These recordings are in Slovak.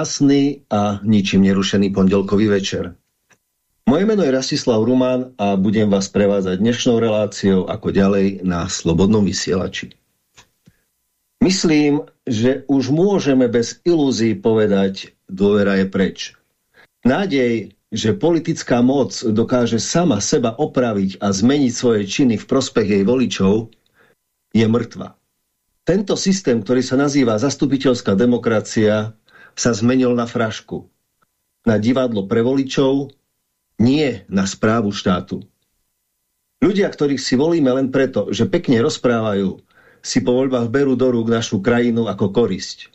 krásny a ničím nerušený pondelkový večer. Moje meno je Rastislav Rumán a budem vás prevázať dnešnou reláciou ako ďalej na Slobodnom vysielači. Myslím, že už môžeme bez ilúzií povedať, dôvera je preč. Nádej, že politická moc dokáže sama seba opraviť a zmeniť svoje činy v prospech jej voličov, je mŕtva. Tento systém, ktorý sa nazýva zastupiteľská demokracia, sa zmenil na frašku. Na divadlo pre voličov, nie na správu štátu. Ľudia, ktorých si volíme len preto, že pekne rozprávajú, si po voľbách berú do rúk našu krajinu ako korisť.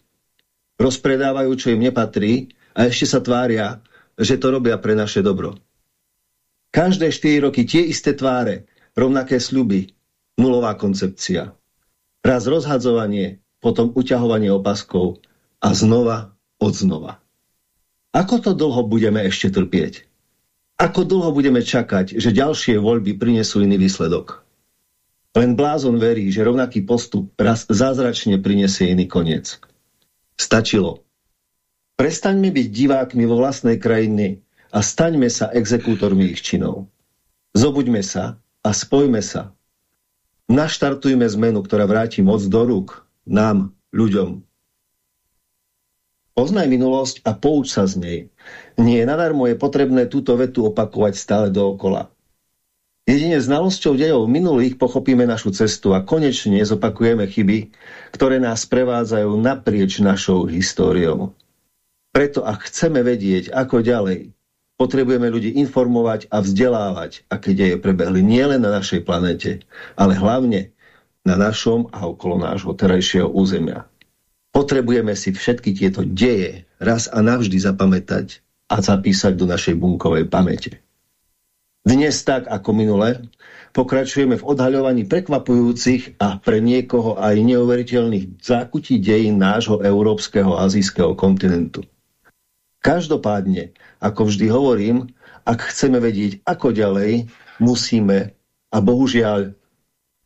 Rozpredávajú, čo im nepatrí a ešte sa tvária, že to robia pre naše dobro. Každé 4 roky tie isté tváre, rovnaké sľuby, nulová koncepcia. Raz rozhadzovanie, potom uťahovanie opaskov a znova odznova. Ako to dlho budeme ešte trpieť? Ako dlho budeme čakať, že ďalšie voľby prinesú iný výsledok? Len blázon verí, že rovnaký postup raz zázračne prinesie iný koniec. Stačilo. Prestaňme byť divákmi vo vlastnej krajine a staňme sa exekútormi ich činov. Zobuďme sa a spojme sa. Naštartujme zmenu, ktorá vráti moc do rúk nám, ľuďom, Poznaj minulosť a pouč sa z nej. Nie nadarmo je potrebné túto vetu opakovať stále dookola. Jedine znalosťou dejov minulých pochopíme našu cestu a konečne zopakujeme chyby, ktoré nás prevádzajú naprieč našou históriou. Preto ak chceme vedieť, ako ďalej, potrebujeme ľudí informovať a vzdelávať, aké deje prebehli nielen na našej planete, ale hlavne na našom a okolo nášho terajšieho územia. Potrebujeme si všetky tieto deje raz a navždy zapamätať a zapísať do našej bunkovej pamäte. Dnes tak ako minule pokračujeme v odhaľovaní prekvapujúcich a pre niekoho aj neuveriteľných zákutí dejín nášho európskeho azijského kontinentu. Každopádne, ako vždy hovorím, ak chceme vedieť, ako ďalej, musíme a bohužiaľ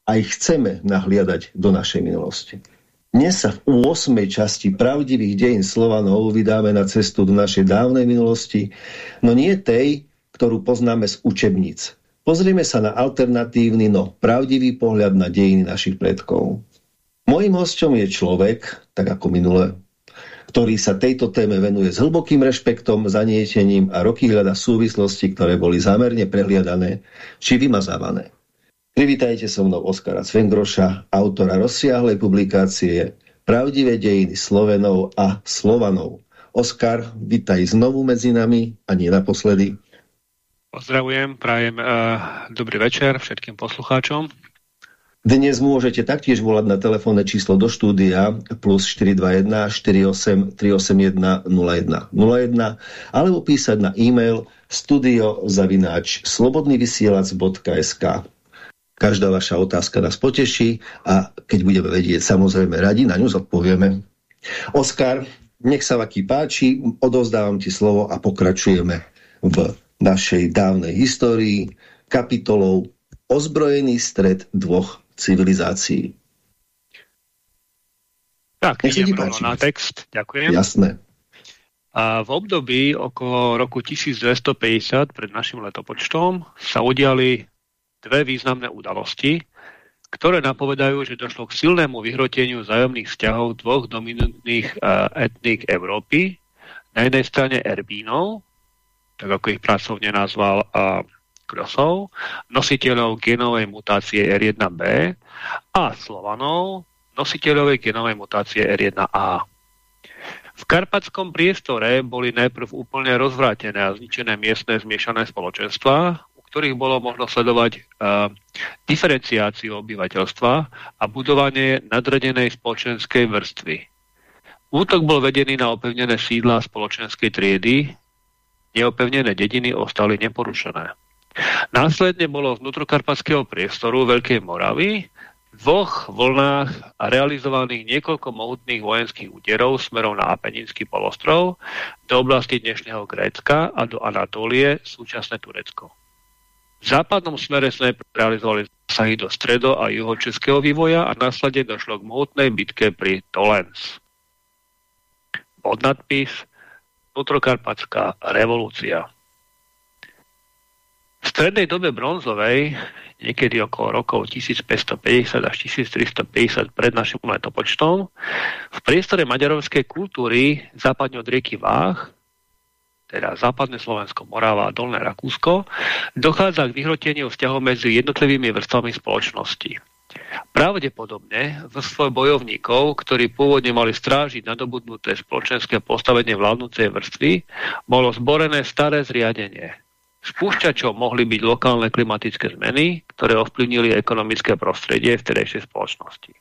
aj chceme nahliadať do našej minulosti. Dnes sa v 8. časti pravdivých dejín Slovanov vydáme na cestu do našej dávnej minulosti, no nie tej, ktorú poznáme z učebníc. Pozrieme sa na alternatívny, no pravdivý pohľad na dejiny našich predkov. Mojím hostom je človek, tak ako minule, ktorý sa tejto téme venuje s hlbokým rešpektom, zanietením a roky hľada súvislosti, ktoré boli zámerne prehliadané či vymazávané. Privítajte so mnou Oskara Svengroša, autora rozsiahlej publikácie Pravdivé dejiny Slovenov a Slovanov. Oskar, vítaj znovu medzi nami a nie naposledy. Pozdravujem, prajem uh, dobrý večer všetkým poslucháčom. Dnes môžete taktiež volať na telefónne číslo do štúdia plus 421 48 381 01 01 alebo písať na e-mail studiozavináč slobodnyvysielac.sk Každá vaša otázka nás poteší a keď budeme vedieť, samozrejme radi, na ňu zodpovieme. Oskar, nech sa vaký páči, odovzdávam ti slovo a pokračujeme v našej dávnej histórii kapitolou Ozbrojený stred dvoch civilizácií. Tak, nech idem na text. Ďakujem. Jasné. A v období okolo roku 1250 pred našim letopočtom sa udiali dve významné udalosti, ktoré napovedajú, že došlo k silnému vyhroteniu zájomných vzťahov dvoch dominantných uh, etník Európy. Na jednej strane Erbínov, tak ako ich pracovne nazval uh, Krosov, nositeľov genovej mutácie R1b a Slovanov, nositeľovej genovej mutácie R1a. V karpatskom priestore boli najprv úplne rozvrátené a zničené miestne zmiešané spoločenstva, ktorých bolo možno sledovať uh, diferenciáciu obyvateľstva a budovanie nadradenej spoločenskej vrstvy. Útok bol vedený na opevnené sídla spoločenskej triedy, neopevnené dediny ostali neporušené. Následne bolo vnútrokarpatského priestoru Veľkej Moravy v dvoch vlnách realizovaných niekoľko mohutných vojenských úderov smerom na Apeninský polostrov do oblasti dnešného Grécka a do Anatólie, súčasné Turecko. V západnom smere sme realizovali zasahy do stredo- a juhočeského vývoja a následne došlo k mohutnej bitke pri Tolens. podnadpis Vnútrokarpatská revolúcia. V strednej dobe bronzovej, niekedy okolo rokov 1550 až 1350 pred našim letopočtom, v priestore maďarovskej kultúry západne od rieky Váh, teda západné Slovensko, Morava a Dolné Rakúsko, dochádza k vyhroteniu vzťahov medzi jednotlivými vrstvami spoločnosti. Pravdepodobne svoj bojovníkov, ktorí pôvodne mali strážiť nadobudnuté spoločenské postavenie vládnúcej vrstvy, bolo zborené staré zriadenie. Spúšťačom mohli byť lokálne klimatické zmeny, ktoré ovplyvnili ekonomické prostredie v terejšej spoločnosti.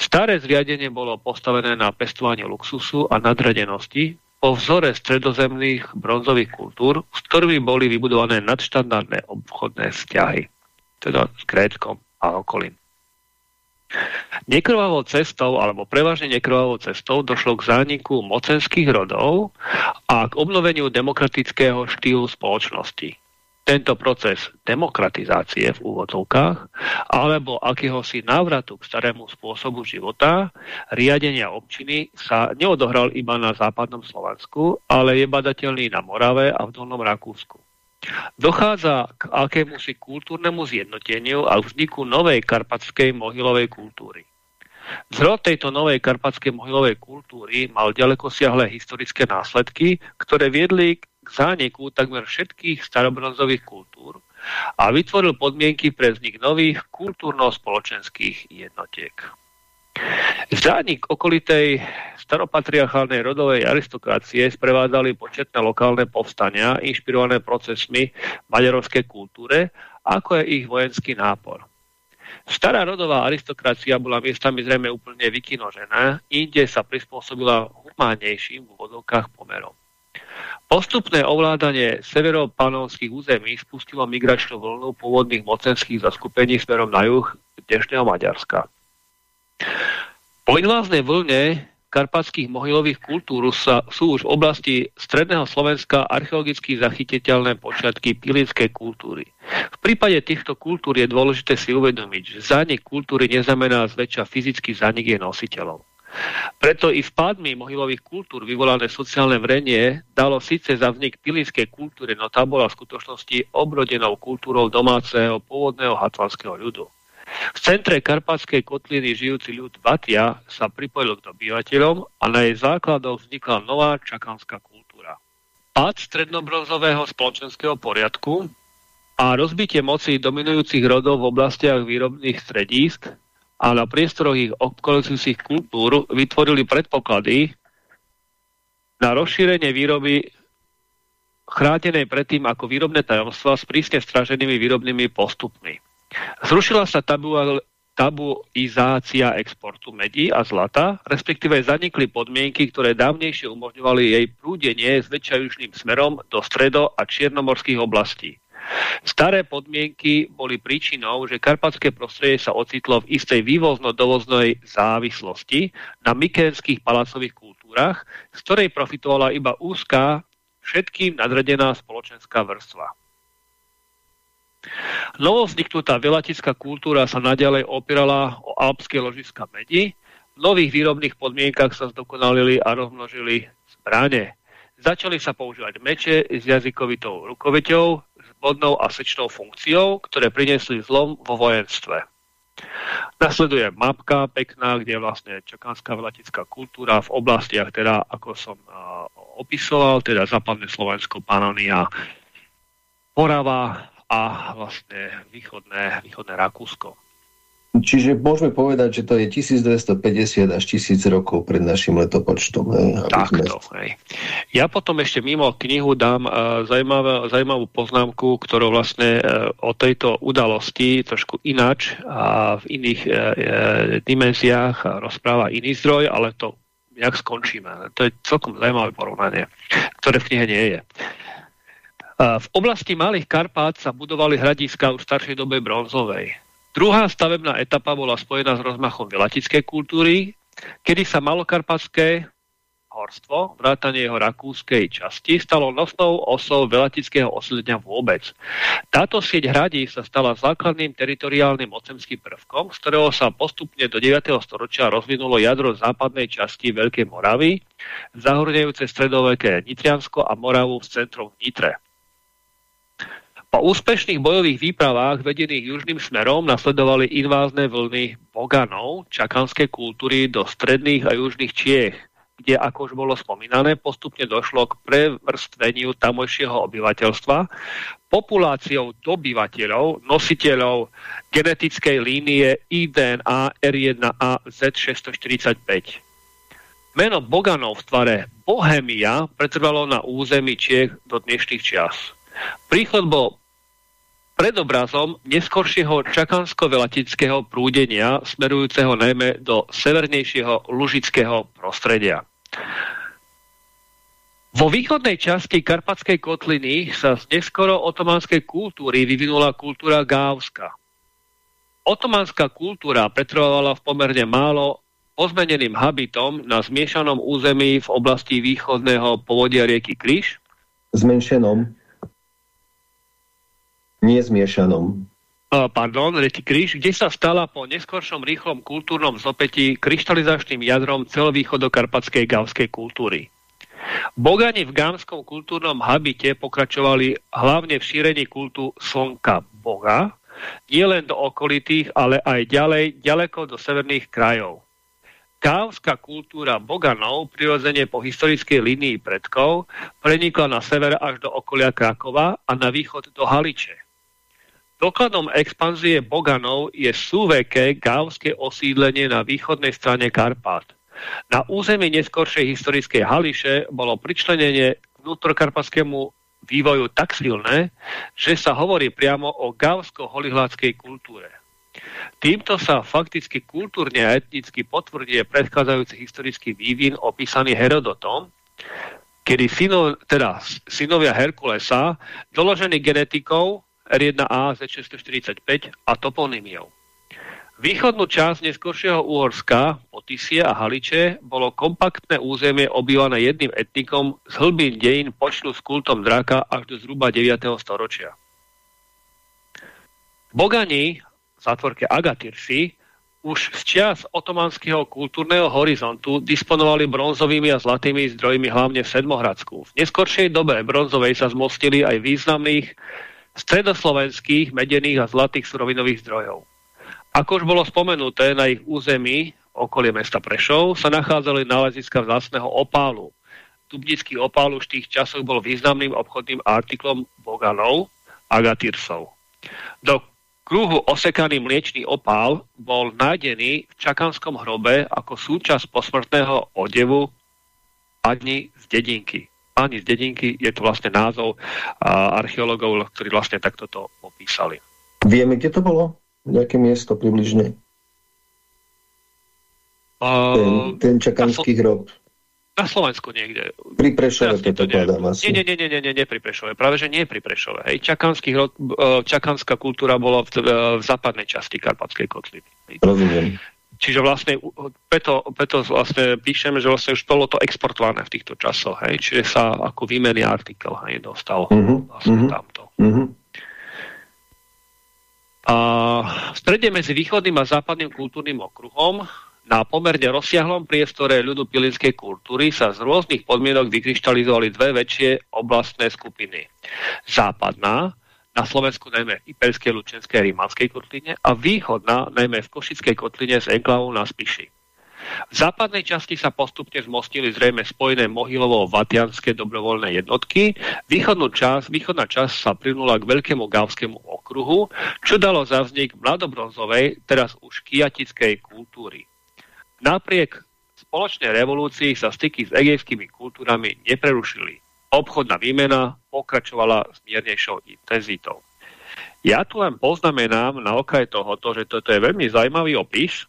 Staré zriadenie bolo postavené na pestovanie luxusu a nadradenosti po vzore stredozemných bronzových kultúr, s ktorými boli vybudované nadštandardné obchodné vzťahy, teda s Gréckom a okolím. Nekrvavou cestou, alebo prevažne nekrvavou cestou, došlo k zániku mocenských rodov a k obnoveniu demokratického štýlu spoločnosti. Tento proces demokratizácie v úvodzovkách alebo akéhosi návratu k starému spôsobu života, riadenia občiny sa neodohral iba na západnom Slovensku, ale je badateľný na Morave a v Dolnom Rakúsku. Dochádza k akémusi kultúrnemu zjednoteniu a vzniku novej karpatskej mohylovej kultúry. Zrod tejto novej karpatskej mohylovej kultúry mal ďaleko siahle historické následky, ktoré viedli k zániku takmer všetkých starobronzových kultúr a vytvoril podmienky pre vznik nových kultúrno-spoločenských jednotiek. Zánik okolitej staropatriarchálnej rodovej aristokracie sprevádzali početné lokálne povstania inšpirované procesmi maďarovskej kultúre, ako je ich vojenský nápor. Stará rodová aristokracia bola miestami zrejme úplne vykinožená, inde sa prispôsobila humánnejším v vodovkách pomerom. Postupné ovládanie severopanovských území spustilo migračnú vlnu pôvodných mocenských zaskupení smerom na juh dnešného Maďarska. Po inváznej vlne karpatských mohylových kultúr sa, sú už v oblasti stredného Slovenska archeologicky zachytiteľné počiatky pilínskej kultúry. V prípade týchto kultúr je dôležité si uvedomiť, že zánik kultúry neznamená zväčša fyzický zánik jej nositeľov. Preto i vpádmi mohylových kultúr vyvolané sociálne vrenie dalo síce za vznik pilínskej kultúry, no tá bola v skutočnosti obrodenou kultúrou domáceho pôvodného hatvanského ľudu. V centre Karpatskej kotliny žijúci ľud Batia sa pripojil k obyvateľom a na jej základoch vznikla nová čakanská kultúra. Pád strednobronzového spoločenského poriadku a rozbitie moci dominujúcich rodov v oblastiach výrobných stredísk a na priestoroch ich obkolujúcich kultúr vytvorili predpoklady na rozšírenie výroby chránenej predtým ako výrobné tajomstva s prísne straženými výrobnými postupmi. Zrušila sa tabu, tabuizácia exportu medí a zlata, respektíve zanikli podmienky, ktoré dávnejšie umožňovali jej prúdenie s smerom do stredo- a čiernomorských oblastí. Staré podmienky boli príčinou, že karpatské prostredie sa ocitlo v istej vývozno-dovoznej závislosti na mykénskych palacových kultúrach, z ktorej profitovala iba úzká, všetkým nadradená spoločenská vrstva. Novovzniknutá velatická kultúra sa naďalej opierala o alpské ložiska medi, v nových výrobných podmienkach sa zdokonalili a rozmnožili zbrane. Začali sa používať meče s jazykovitou rukoveťou, s bodnou a sečnou funkciou, ktoré priniesli zlom vo vojenstve. Nasleduje mapka pekná, kde je vlastne čakánska velatická kultúra v oblastiach, teda ako som uh, opisoval, teda západné Slovensko, Panonia, Morava, a vlastne východné, východné Rakúsko. Čiže môžeme povedať, že to je 1250 až 1000 rokov pred našim letopočtom. Hej, Takto. Ja potom ešte mimo knihu dám uh, zaujímavú, zaujímavú poznámku, ktorú vlastne uh, o tejto udalosti trošku ináč a v iných uh, dimenziách rozpráva iný zdroj, ale to jak skončíme. To je celkom zaujímavé porovnanie, ktoré v knihe nie je. V oblasti Malých Karpát sa budovali hradiska už v staršej dobe bronzovej. Druhá stavebná etapa bola spojená s rozmachom velatickej kultúry, kedy sa malokarpatské horstvo, vrátanie jeho rakúskej časti, stalo nosnou osou velatického osídlenia vôbec. Táto sieť hradí sa stala základným teritoriálnym mocemským prvkom, z ktorého sa postupne do 9. storočia rozvinulo jadro západnej časti Veľkej Moravy, zahŕňajúce stredoveké Nitriansko a Moravu v centrom Nitre. Po úspešných bojových výpravách vedených južným smerom nasledovali invázne vlny Boganov, čakanskej kultúry do stredných a južných Čiech, kde, ako už bolo spomínané, postupne došlo k prevrstveniu tamojšieho obyvateľstva, populáciou dobyvateľov, nositeľov genetickej línie IDNA R1A Z645. Meno Boganov v tvare Bohemia pretrvalo na území Čiech do dnešných čias. Príchod bol predobrazom neskoršieho čakansko-velatického prúdenia smerujúceho najmä do severnejšieho lužického prostredia. Vo východnej časti Karpatskej kotliny sa z neskoro otománskej kultúry vyvinula kultúra gávska. Otománska kultúra pretrvávala v pomerne málo pozmeneným habitom na zmiešanom území v oblasti východného povodia rieky Kryš. Zmenšenom nezmiešanom. Pardon, reti kríž, kde sa stala po neskoršom rýchlom kultúrnom zopetí kryštalizačným jadrom celovýchodokarpatskej gavskej kultúry. Bogani v gámskom kultúrnom habite pokračovali hlavne v šírení kultu slnka Boga, nielen do okolitých, ale aj ďalej, ďaleko do severných krajov. Gávska kultúra Boganov, prirodzene po historickej línii predkov, prenikla na sever až do okolia Krakova a na východ do Haliče. Dokladom expanzie Boganov je súveké gávske osídlenie na východnej strane Karpát. Na území neskoršej historickej Hališe bolo pričlenenie vnútrokarpatskému vývoju tak silné, že sa hovorí priamo o gávsko-holihláckej kultúre. Týmto sa fakticky kultúrne a etnicky potvrdí predchádzajúci historický vývin opísaný Herodotom, kedy synov, teda synovia Herkulesa, doložený genetikou, R1A Z645 a toponymiou. Východnú časť neskôršieho Úhorska, Potisie a Haliče, bolo kompaktné územie obývané jedným etnikom z hlbín dejín počnú s kultom draka až do zhruba 9. storočia. Bogani, v zátvorke Agatirsi, už z čias otomanského kultúrneho horizontu disponovali bronzovými a zlatými zdrojmi hlavne v Sedmohradsku. V neskoršej dobe bronzovej sa zmostili aj významných stredoslovenských medených a zlatých surovinových zdrojov. Ako už bolo spomenuté, na ich území okolie mesta Prešov sa nachádzali náleziska vzácného opálu. Dubnický opál už v tých časoch bol významným obchodným artiklom Boganov, Agatírsov. Do kruhu osekaný mliečný opál bol nájdený v Čakanskom hrobe ako súčasť posmrtného odevu ani z dedinky páni z dedinky, je to vlastne názov archeológov, ktorí vlastne takto to popísali. Vieme, kde to bolo? Nejaké miesto približne? Uh, ten, ten čakanský na hrob. Na Slovensku niekde. Pri Prešove to kladám asi. Nie, nie, nie, nie, nie, nie pri Prešove. Práve, že nie pri Prešove. Hej. Čakanský hrob, e, čakanská kultúra bola v, v západnej časti Karpatskej kotliny. Rozumiem. Čiže vlastne preto, preto vlastne píšeme, že vlastne už bolo to exportované v týchto časoch, hej? čiže sa ako výmenný artikel hej, dostal uh mhm, -huh, vlastne uh mhm. -huh, tamto. Uh mhm. -huh. A v strede medzi východným a západným kultúrnym okruhom na pomerne rozsiahlom priestore ľudu pilinskej kultúry sa z rôznych podmienok vykryštalizovali dve väčšie oblastné skupiny. Západná, na Slovensku najmä v Iperskej, Lučenskej Rímanskej kotline a východná najmä v Košickej kotline s enklavou na Spiši. V západnej časti sa postupne zmostili zrejme spojené Mohylovo-Vatianské dobrovoľné jednotky. Východnú časť, východná časť sa prinula k veľkému gavskému okruhu, čo dalo za vznik mladobronzovej, teraz už kiatickej kultúry. Napriek spoločnej revolúcii sa styky s egejskými kultúrami neprerušili obchodná výmena pokračovala s miernejšou intenzitou. Ja tu len poznamenám na okraj tohoto, že toto je veľmi zaujímavý opis,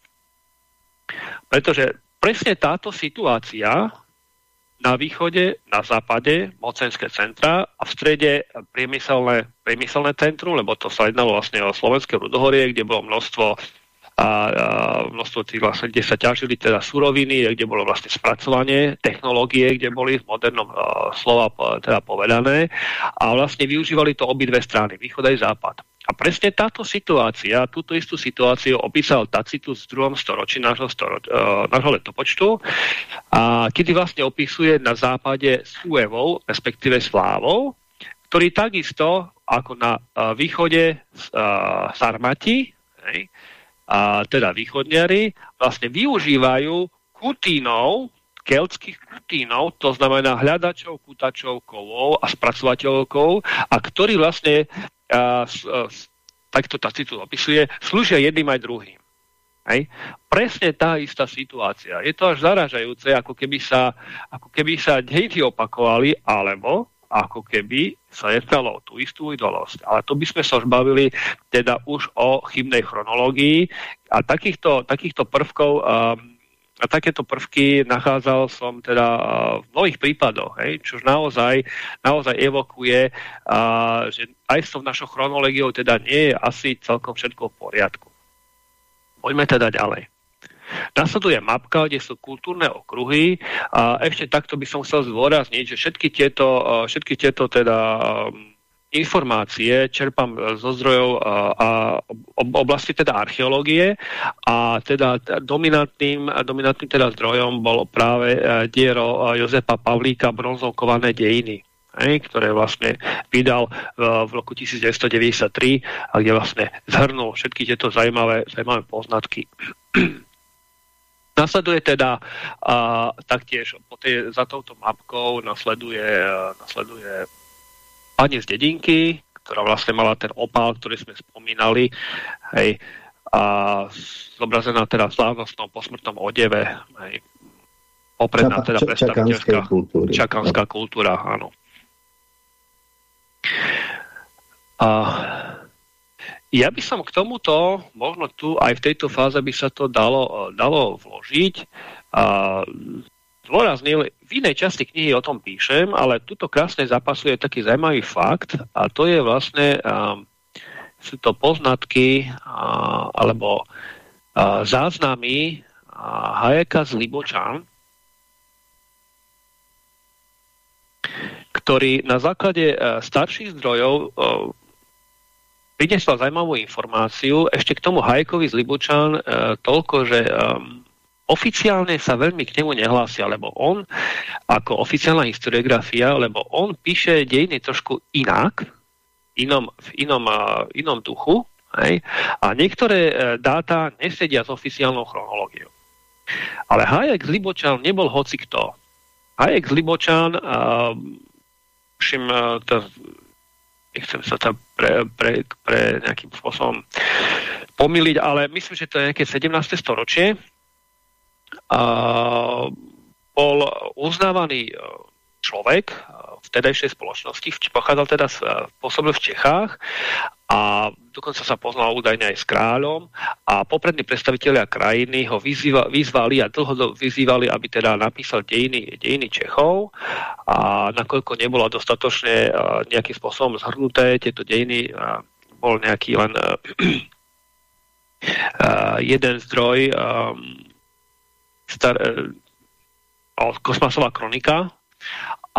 pretože presne táto situácia na východe, na západe mocenské centra a v strede priemyselné, priemyselné centrum, lebo to sa jednalo vlastne o slovenské rudohorie, kde bolo množstvo a, a množstvo tých vlastne, kde sa ťažili teda suroviny, kde bolo vlastne spracovanie, technológie, kde boli v modernom uh, slova teda povedané a vlastne využívali to obidve strany, východ aj západ. A presne táto situácia, túto istú situáciu opísal Tacitus v druhom storočí nášho, storo, uh, nášho letopočtu, a kedy vlastne opisuje na západe Suevou, respektíve Slávou, ktorí takisto ako na uh, východe uh, Sarmati, a teda východniari, vlastne využívajú kutínov, keltských kutínov, to znamená hľadačov, kutačov, kovov a spracovateľov kov, a ktorí vlastne, uh, uh, takto Tacitus opisuje, slúžia jedným aj druhým. Hej. Presne tá istá situácia. Je to až zaražajúce, ako keby sa, ako keby sa dejiny opakovali, alebo ako keby sa jednalo o tú istú idolosť. Ale to by sme sa už bavili teda už o chybnej chronológii a takýchto, takýchto prvkov um, a takéto prvky nachádzal som teda uh, v mnohých prípadoch, hej, čo naozaj, naozaj evokuje, uh, že aj s tou našou chronológiou teda nie je asi celkom všetko v poriadku. Poďme teda ďalej. Nasleduje mapka, kde sú kultúrne okruhy a ešte takto by som chcel zdôrazniť, že všetky tieto, všetky tieto teda um, informácie čerpám zo zdrojov a oblasti teda archeológie a teda dominantným, dominantným teda zdrojom bolo práve e, diero Jozefa Pavlíka bronzovkované dejiny ktoré vlastne vydal v roku 1993 a kde vlastne zhrnul všetky tieto zaujímavé, zaujímavé poznatky. Nasleduje teda a, taktiež po tej, za touto mapkou nasleduje, nasleduje pani z dedinky, ktorá vlastne mala ten opál, ktorý sme spomínali, hej, a zobrazená teda v slávnostnom posmrtnom odeve, hej, popredná teda predstaviteľská čakanská kultúra, áno. A ja by som k tomuto, možno tu aj v tejto fáze by sa to dalo, dalo vložiť. A zdôraznil, v inej časti knihy o tom píšem, ale tuto krásne zapasuje taký zaujímavý fakt a to je vlastne, sú to poznatky alebo záznamy uh, Hayeka z Libočan, ktorý na základe uh, starších zdrojov priniesla zaujímavú informáciu. Ešte k tomu Hajkovi z Libučan e, toľko, že e, oficiálne sa veľmi k nemu nehlásia, lebo on, ako oficiálna historiografia, lebo on píše dejiny trošku inak, inom, v inom, uh, inom duchu, hej? a niektoré uh, dáta nesedia s oficiálnou chronológiou. Ale Hayek z Libočan nebol hoci kto. Hayek z Libočan, uh, všim, uh, nechcem sa tam pre, pre, pre nejakým spôsobom pomýliť, ale myslím, že to je nejaké 17. storočie. A bol uznávaný e, človek e, v tedajšej spoločnosti, pochádzal teda, pôsobil v Čechách a dokonca sa poznal údajne aj s kráľom a poprední predstavitelia krajiny ho vyzýva, vyzvali a dlho vyzývali, aby teda napísal dejiny, dejiny Čechov. A nakoľko nebolo dostatočne nejakým spôsobom zhrnuté tieto dejiny, bol nejaký len jeden zdroj star, e, Kosmasová kronika.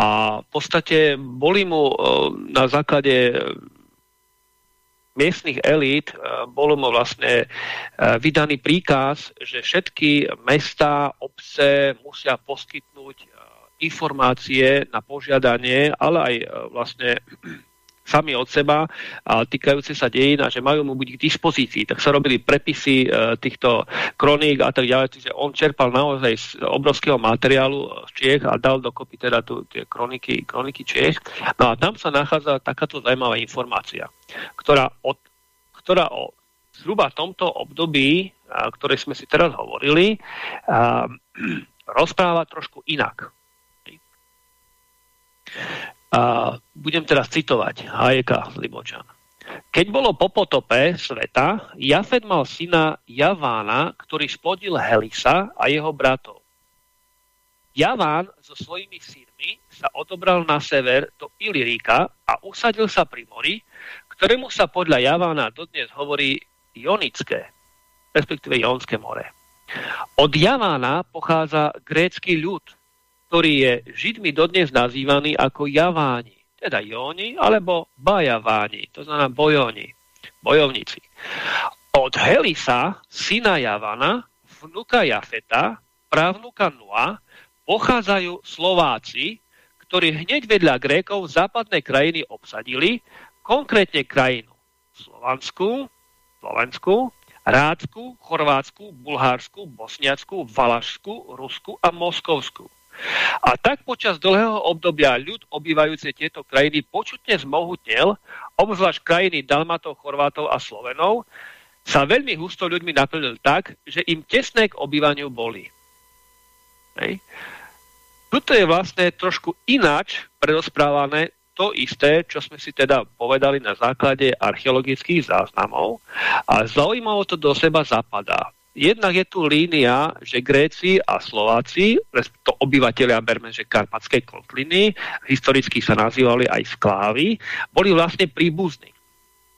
A v podstate boli mu na základe miestnych elít e, bolo mu vlastne e, vydaný príkaz, že všetky mesta, obce musia poskytnúť e, informácie na požiadanie, ale aj vlastne sami od seba a týkajúce sa dejín a že majú mu byť k dispozícii. Tak sa robili prepisy e, týchto kroník a tak ďalej. Čiže on čerpal naozaj z obrovského materiálu z Čiech a dal dokopy teda tu, tie kroniky, kroniky Čiech. No a tam sa nachádza takáto zaujímavá informácia, ktorá, od, ktorá o zhruba tomto období, a, ktoré sme si teraz hovorili, a, rozpráva trošku inak. A budem teraz citovať Hajeka Libočan. Keď bolo po potope sveta, Jafet mal syna Javána, ktorý splodil Helisa a jeho bratov. Javán so svojimi synmi sa odobral na sever do Iliríka a usadil sa pri mori, ktorému sa podľa Javána dodnes hovorí Jonické, respektíve Jonské more. Od Javána pochádza grécky ľud, ktorý je Židmi dodnes nazývaný ako Javáni, teda Jóni alebo Bajaváni, to znamená bojoni, bojovníci. Od Helisa, syna Javana, vnuka Jafeta, právnuka Nua, pochádzajú Slováci, ktorí hneď vedľa Grékov západné krajiny obsadili, konkrétne krajinu Slovansku, Slovensku, Rádsku, Chorvátsku, Bulhársku, Bosniacku, Valašsku, Rusku a Moskovsku. A tak počas dlhého obdobia ľud obývajúce tieto krajiny počutne zmohutnel, obzvlášť krajiny Dalmatov, Chorvátov a Slovenov, sa veľmi husto ľuďmi naplnil tak, že im tesné k obývaniu boli. Hej. Tuto je vlastne trošku ináč predosprávané to isté, čo sme si teda povedali na základe archeologických záznamov a zaujímavo to do seba zapadá. Jednak je tu línia, že Gréci a Slováci, to obyvateľia berme, že Karpatskej kotliny, historicky sa nazývali aj sklávy, boli vlastne príbuzní.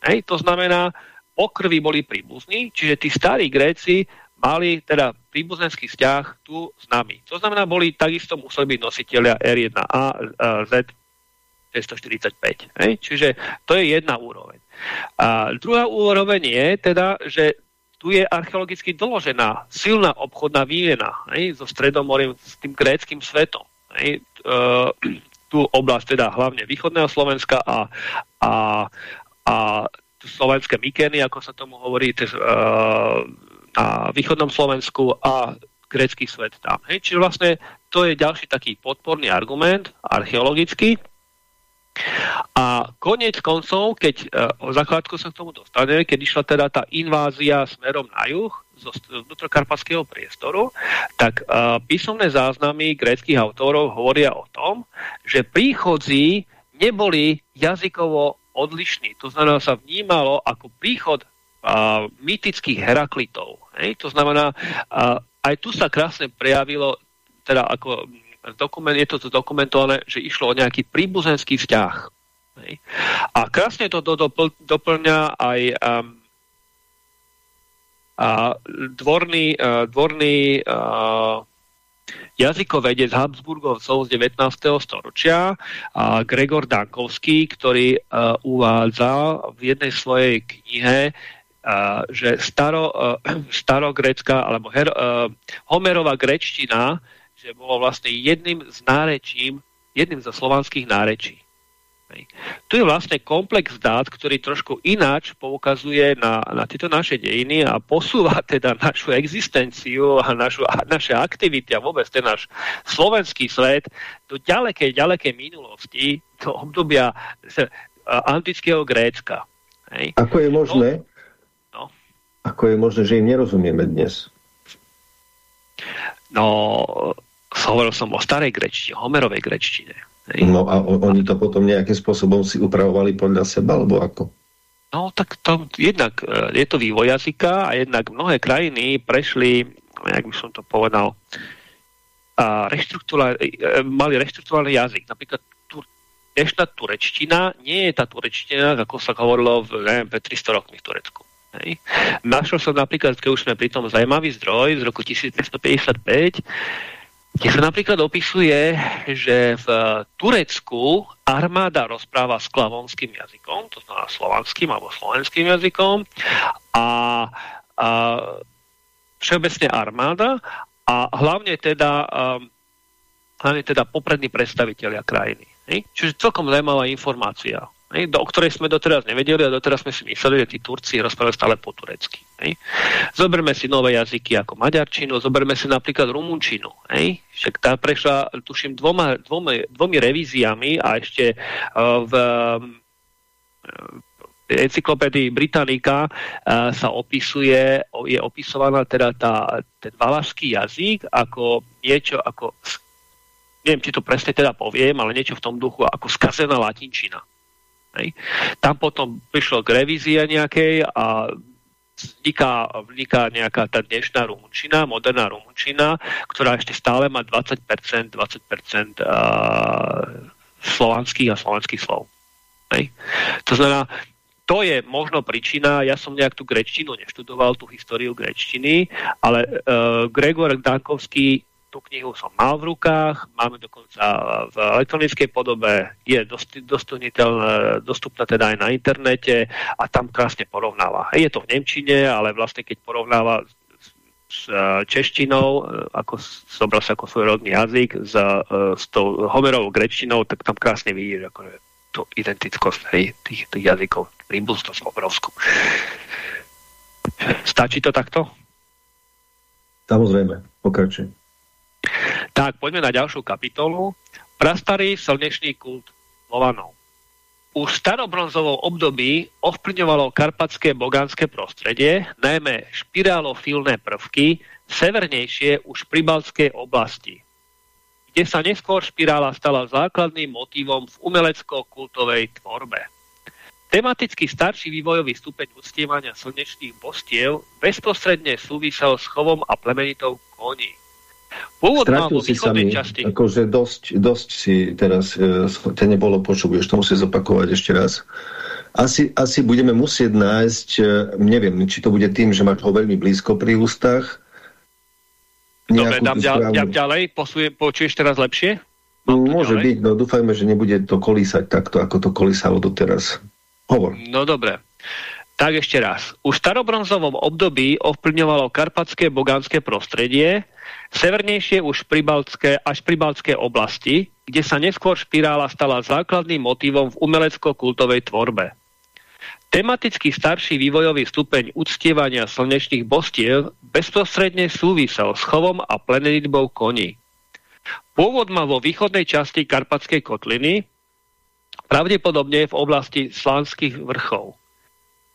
Hej, to znamená, po krvi boli príbuzní, čiže tí starí Gréci mali teda príbuzenský vzťah tu s nami. To znamená, boli takisto museli byť nositeľia R1A, Z 245. Hej? Čiže to je jedna úroveň. A druhá úroveň je teda, že tu je archeologicky doložená silná obchodná výmena hej, so Stredomorím, s tým gréckým svetom. Hej, e, tú oblasť teda hlavne východného Slovenska a, a, a slovenské Mykeny, ako sa tomu hovorí, tež, e, na východnom Slovensku a grécky svet tam. Hej, čiže vlastne to je ďalší taký podporný argument archeologický, a koniec koncov, keď e, o zakladku sa k tomu dostane, keď išla teda tá invázia smerom na juh, zo vnútrokarpatského priestoru, tak uh, písomné záznamy gréckých autorov hovoria o tom, že príchodzí neboli jazykovo odlišní. To znamená, sa vnímalo ako príchod uh, mytických Heraklitov. To znamená, aj tu sa krásne prejavilo, teda ako dokument, je to dokumentované, že išlo o nejaký príbuzenský vzťah. A krásne to do, dopl, doplňa aj um, a dvorný, uh, dvorný uh, jazykovedec Habsburgovcov z 19. storočia a Gregor Dankovský, ktorý uh, uvádza v jednej svojej knihe, uh, že staro, uh, starogrecká alebo her, uh, Homerová grečtina že bolo vlastne jedným z nárečím, jedným zo slovanských nárečí. Tu je vlastne komplex dát, ktorý trošku ináč poukazuje na, na tieto naše dejiny a posúva teda našu existenciu a, našu, a naše aktivity a vôbec ten náš slovenský svet do ďalekej, ďalekej minulosti, do obdobia antického Grécka. Hej. Ako je možné, no, no. ako je možné, že im nerozumieme dnes? No, hovoril som o starej grečtine, Homerovej grečtine. Hej. No a oni to potom nejakým spôsobom si upravovali podľa seba, alebo ako? No tak to jednak e, je to vývoj jazyka a jednak mnohé krajiny prešli, jak by som to povedal, a e, mali reštrukturálny jazyk. Napríklad tu, dnešná turečtina nie je tá turečtina, ako sa hovorilo v, neviem, 300 rokmi v Turecku. Hej. Našiel som napríklad, keď už sme pri tom zaujímavý zdroj z roku 1555, kde sa napríklad opisuje, že v Turecku armáda rozpráva sklavonským jazykom, to znamená slovanským alebo slovenským jazykom a, a všeobecne armáda a hlavne teda, um, hlavne teda poprední predstavitelia krajiny. Hej? Čiže celkom zaujímavá informácia o ktorej sme doteraz nevedeli a doteraz sme si mysleli, že tí Turci rozprávajú stále po turecky. Hej. Zoberme si nové jazyky ako maďarčinu, zoberme si napríklad rumunčinu. Hej. Však tá prešla, tuším, dvoma, dvomi, dvomi revíziami a ešte uh, v uh, encyklopédii Britannica uh, sa opisuje, je opisovaná teda tá, ten valašský jazyk ako niečo ako neviem, či to presne teda poviem, ale niečo v tom duchu ako skazená latinčina. Hej. Tam potom prišlo k revízii nejakej a vzniká, vzniká nejaká tá dnešná rumunčina, moderná rumunčina, ktorá ešte stále má 20%, 20% uh, slovanských a slovenských slov. Hej. To znamená, to je možno príčina, ja som nejak tú grečtinu neštudoval, tú históriu grečtiny, ale uh, Gregor Dankovský tú knihu som mal v rukách, máme dokonca v elektronickej podobe, je dostupná teda aj na internete a tam krásne porovnáva. Je to v Nemčine, ale vlastne keď porovnáva s češtinou, e, ako zobral sa ako svoj rodný jazyk, s, e, s tou Homerovou grečtinou, tak tam krásne vidíš ako tú identickosť hej, tých, tých jazykov, rimbustosť obrovskú. Stačí to takto? Samozrejme, pokračujem. Tak, poďme na ďalšiu kapitolu. Prastarý slnečný kult Slovanov. Už v starobronzovom období ovplyvňovalo karpatské bogánske prostredie, najmä špirálofilné prvky, severnejšie už pri Balskej oblasti, kde sa neskôr špirála stala základným motívom v umelecko-kultovej tvorbe. Tematicky starší vývojový stupeň uctievania slnečných bostiev bezprostredne súvisel s chovom a plemenitou koní. Pôvod Stratil si sa mi, časti. akože dosť, dosť si teraz, e, to nebolo počuť, budeš to musieť zopakovať ešte raz. Asi, asi budeme musieť nájsť, e, neviem, či to bude tým, že máš ho veľmi blízko pri ústach. Dobre, dám ďal, správnu... ďalej, Posujem, počuješ teraz lepšie? Mám Môže byť, no dúfajme, že nebude to kolísať takto, ako to kolísalo doteraz. Hovor. No dobre. Tak ešte raz. Už v starobronzovom období ovplyvňovalo karpatské bogánske prostredie, Severnejšie už pribaltské, až pribaltské oblasti, kde sa neskôr špirála stala základným motívom v umelecko-kultovej tvorbe. Tematicky starší vývojový stupeň uctievania slnečných bostiev bezprostredne súvisel s chovom a plenenitbou koní. Pôvod má vo východnej časti Karpatskej kotliny, pravdepodobne v oblasti Slánskych vrchov.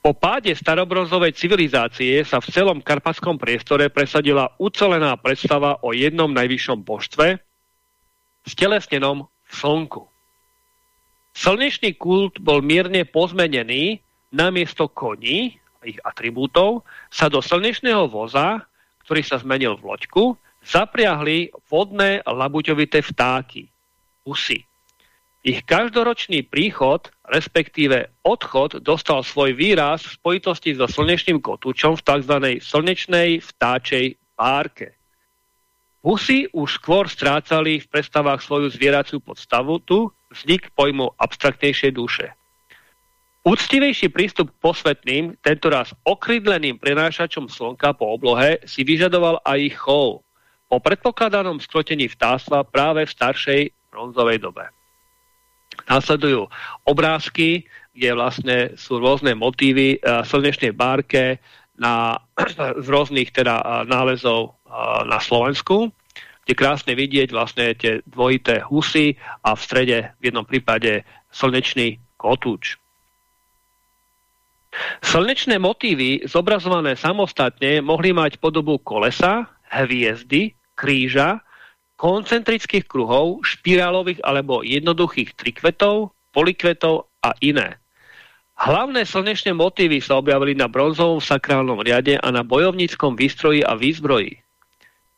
Po páde starobronzovej civilizácie sa v celom karpatskom priestore presadila ucelená predstava o jednom najvyššom božstve, stelesnenom v slnku. Slnečný kult bol mierne pozmenený, namiesto koní, ich atribútov, sa do slnečného voza, ktorý sa zmenil v loďku, zapriahli vodné labuťovité vtáky, husy. Ich každoročný príchod, respektíve odchod, dostal svoj výraz v spojitosti so slnečným kotúčom v tzv. slnečnej vtáčej párke. Husy už skôr strácali v predstavách svoju zvieraciu podstavu, tu vznik pojmu abstraktnejšej duše. Úctivejší prístup k posvetným, tentoraz okrydleným prenášačom slnka po oblohe, si vyžadoval aj ich chov, po predpokladanom skrotení vtáctva práve v staršej bronzovej dobe. Následujú obrázky, kde vlastne sú rôzne motívy uh, slnečnej bárke na, z rôznych teda nálezov uh, na Slovensku, kde krásne vidieť vlastne tie dvojité husy a v strede v jednom prípade slnečný kotúč. Slnečné motívy zobrazované samostatne mohli mať podobu kolesa, hviezdy, kríža koncentrických kruhov, špirálových alebo jednoduchých trikvetov, polikvetov a iné. Hlavné slnečné motívy sa objavili na bronzovom sakrálnom riade a na bojovníckom výstroji a výzbroji.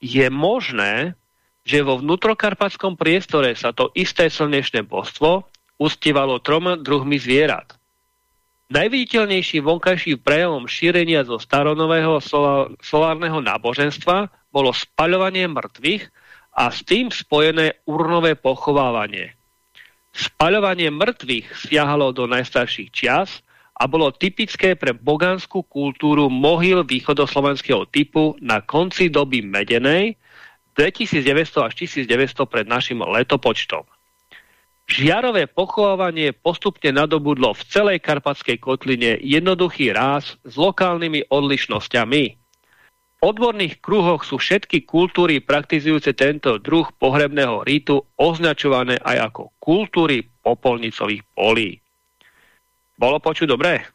Je možné, že vo vnútrokarpatskom priestore sa to isté slnečné božstvo ustívalo troma druhmi zvierat. Najviditeľnejší vonkajší prejavom šírenia zo staronového solárneho náboženstva bolo spaľovanie mŕtvych a s tým spojené urnové pochovávanie. Spaľovanie mŕtvych siahalo do najstarších čias a bolo typické pre bogánskú kultúru mohyl východoslovenského typu na konci doby medenej 2900 až 1900 pred našim letopočtom. Žiarové pochovávanie postupne nadobudlo v celej karpatskej kotline jednoduchý ráz s lokálnymi odlišnosťami odborných kruhoch sú všetky kultúry praktizujúce tento druh pohrebného rítu označované aj ako kultúry popolnicových polí. Bolo počuť dobre?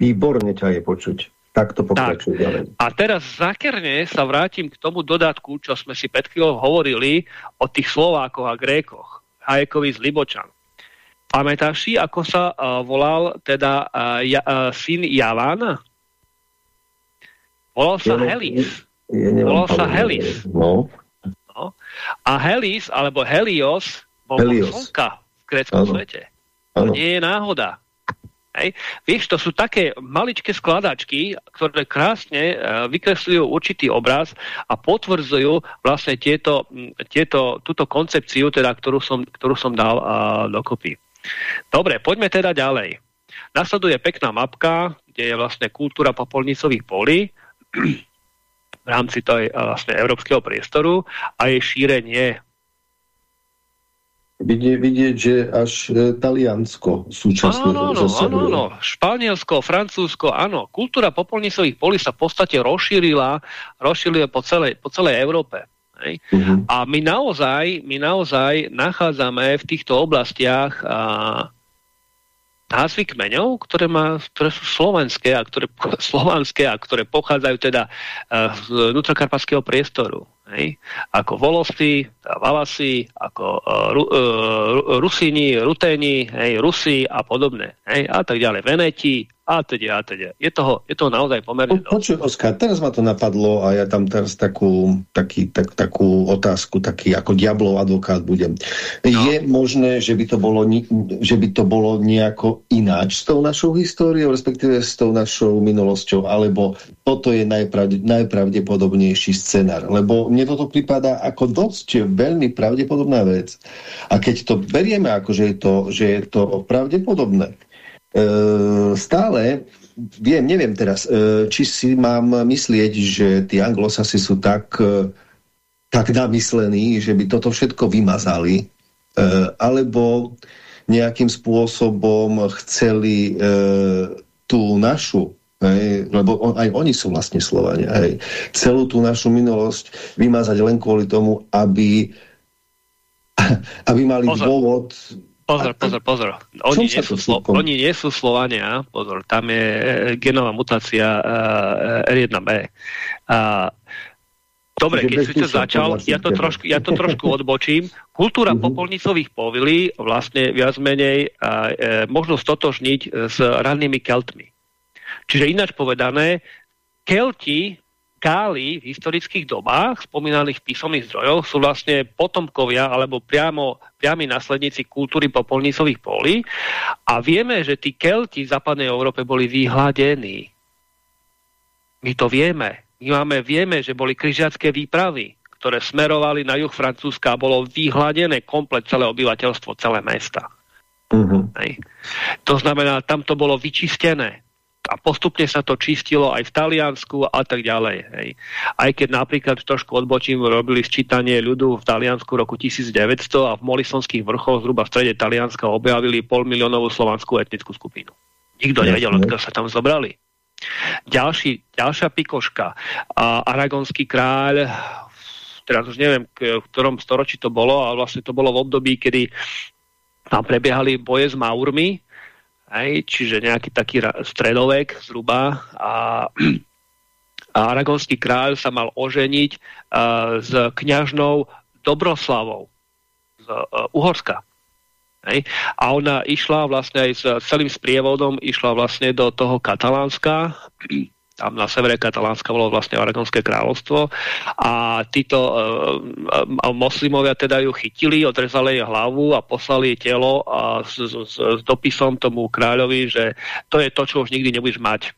Výborne ťa je počuť. Tak to pokračuje ďalej. A teraz zákerne sa vrátim k tomu dodatku, čo sme si pred chvíľou hovorili o tých Slovákoch a Grékoch. Hajekovi z Libočan. Pamätáš si, ako sa uh, volal teda uh, ja, uh, syn Javán? Volal sa ja, Helis. Ja Volal sa Helis. No. no. A Helis, alebo Helios, bol Helios. slnka v gréckom svete. To nie je náhoda. Hej. Vieš, to sú také maličké skladačky, ktoré krásne uh, vykresľujú určitý obraz a potvrdzujú vlastne tieto, tieto, túto koncepciu, teda, ktorú, som, ktorú som dal uh, dokopy. Dobre, poďme teda ďalej. Nasleduje pekná mapka, kde je vlastne kultúra popolnicových polí v rámci toho vlastne európskeho priestoru a jej šírenie Vidie, vidieť, že až e, Taliansko súčasne áno, áno, áno, áno, Španielsko, Francúzsko, áno. Kultúra popolnicových polí sa v podstate rozšírila, rozšírila po celej, po celej Európe. Uh -huh. A my naozaj, my naozaj nachádzame v týchto oblastiach a, názvy kmeňov, ktoré, má, ktoré sú slovenské a ktoré, slovanské a ktoré pochádzajú teda uh, z vnútrokarpatského priestoru. Hej? Ako Volosy, Valasy, ako uh, Ru, uh, Rusíni, Ruténi, hej, Rusi a podobné. Hej? A tak ďalej. Veneti, a teda, a teda. Je toho, je toho naozaj pomerne po, Počuj, Oskar, teraz ma to napadlo a ja tam teraz takú, taký, tak, takú otázku, taký ako diablov advokát budem. No. Je možné, že by, to bolo, že by to bolo nejako ináč s tou našou históriou, respektíve s tou našou minulosťou, alebo toto je najpravde, najpravdepodobnejší scenár? Lebo mne toto prípada ako dosť veľmi pravdepodobná vec. A keď to berieme ako, že je to, že je to pravdepodobné, stále viem, neviem teraz, e, či si mám myslieť, že tí anglosasi sú tak, e, tak namyslení, že by toto všetko vymazali, alebo nejakým spôsobom chceli tú našu Hej, lebo aj oni sú vlastne Slovania. Hej. Celú tú našu minulosť vymazať len kvôli tomu, aby, aby mali Pozor. dôvod Pozor, pozor, pozor. Oni nie, sú Slo oni nie sú Slovania, pozor, tam je e, genová mutácia uh, R1B. Uh, Dobre, keď si to začal, ja to, trošku, ja to trošku odbočím. Kultúra mhm. popolnicových povilí vlastne viac menej uh, e, možno stotožniť s rannými Keltmi. Čiže ináč povedané, Kelti Káli v historických dobách, spomínaných v písomných zdrojoch, sú vlastne potomkovia alebo priamo, priami nasledníci kultúry popolnicových polí a vieme, že tí Kelti v západnej Európe boli vyhladení. My to vieme. My máme, vieme, že boli križiacké výpravy, ktoré smerovali na juh Francúzska a bolo vyhladené komplet celé obyvateľstvo, celé mesta. Mhm. -huh. To znamená, tam to bolo vyčistené a postupne sa to čistilo aj v Taliansku a tak ďalej. Hej. Aj keď napríklad trošku odbočím, robili sčítanie ľudu v Taliansku roku 1900 a v Molisonských vrchoch zhruba v strede Talianska objavili pol miliónovú slovanskú etnickú skupinu. Nikto nevedel, kto sa tam zobrali. Ďalší, ďalšia pikoška. A Aragonský kráľ teraz už neviem, v ktorom storočí to bolo, ale vlastne to bolo v období, kedy tam prebiehali boje s Maurmi, Hej, čiže nejaký taký stredovek zhruba a, a aragonský kráľ sa mal oženiť uh, s kňažnou Dobroslavou z uh, Uhorska. Hej. A ona išla vlastne aj s celým sprievodom, išla vlastne do toho Katalánska, tam na severe Katalánska bolo vlastne Aragonské kráľovstvo a títo uh, moslimovia teda ju chytili, odrezali jej hlavu a poslali jej telo a s, s, s, dopisom tomu kráľovi, že to je to, čo už nikdy nebudeš mať.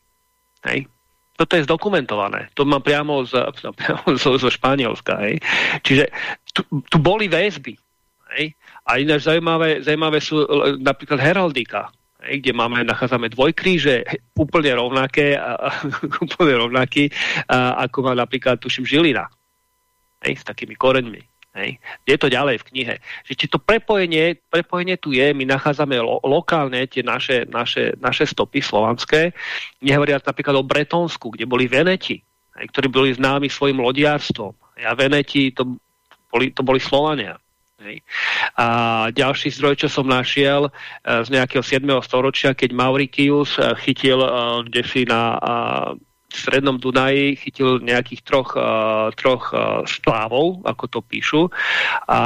Hej? Toto je zdokumentované. To mám priamo z, priamo zo, zo Španielska. Hej? Čiže tu, tu boli väzby. Hej? A ináč zaujímavé, zaujímavé sú napríklad heraldika kde máme, nachádzame dvojkríže úplne rovnaké, úplne rovnaký, ako má napríklad, tuším, Žilina. Hej, s takými koreňmi. Hej. Je to ďalej v knihe. Že či to prepojenie, prepojenie tu je, my nachádzame lo, lokálne tie naše, naše, naše stopy slovanské, nehovoriac napríklad o Bretonsku, kde boli Veneti, hej, ktorí boli známi svojim lodiárstvom. A Veneti to boli, to boli Slovania. Hej. A ďalší zdroj, čo som našiel e, z nejakého 7. storočia, keď Mauritius e, chytil uh, si na strednom Dunaji chytil nejakých troch, troch splávov, ako to píšu. A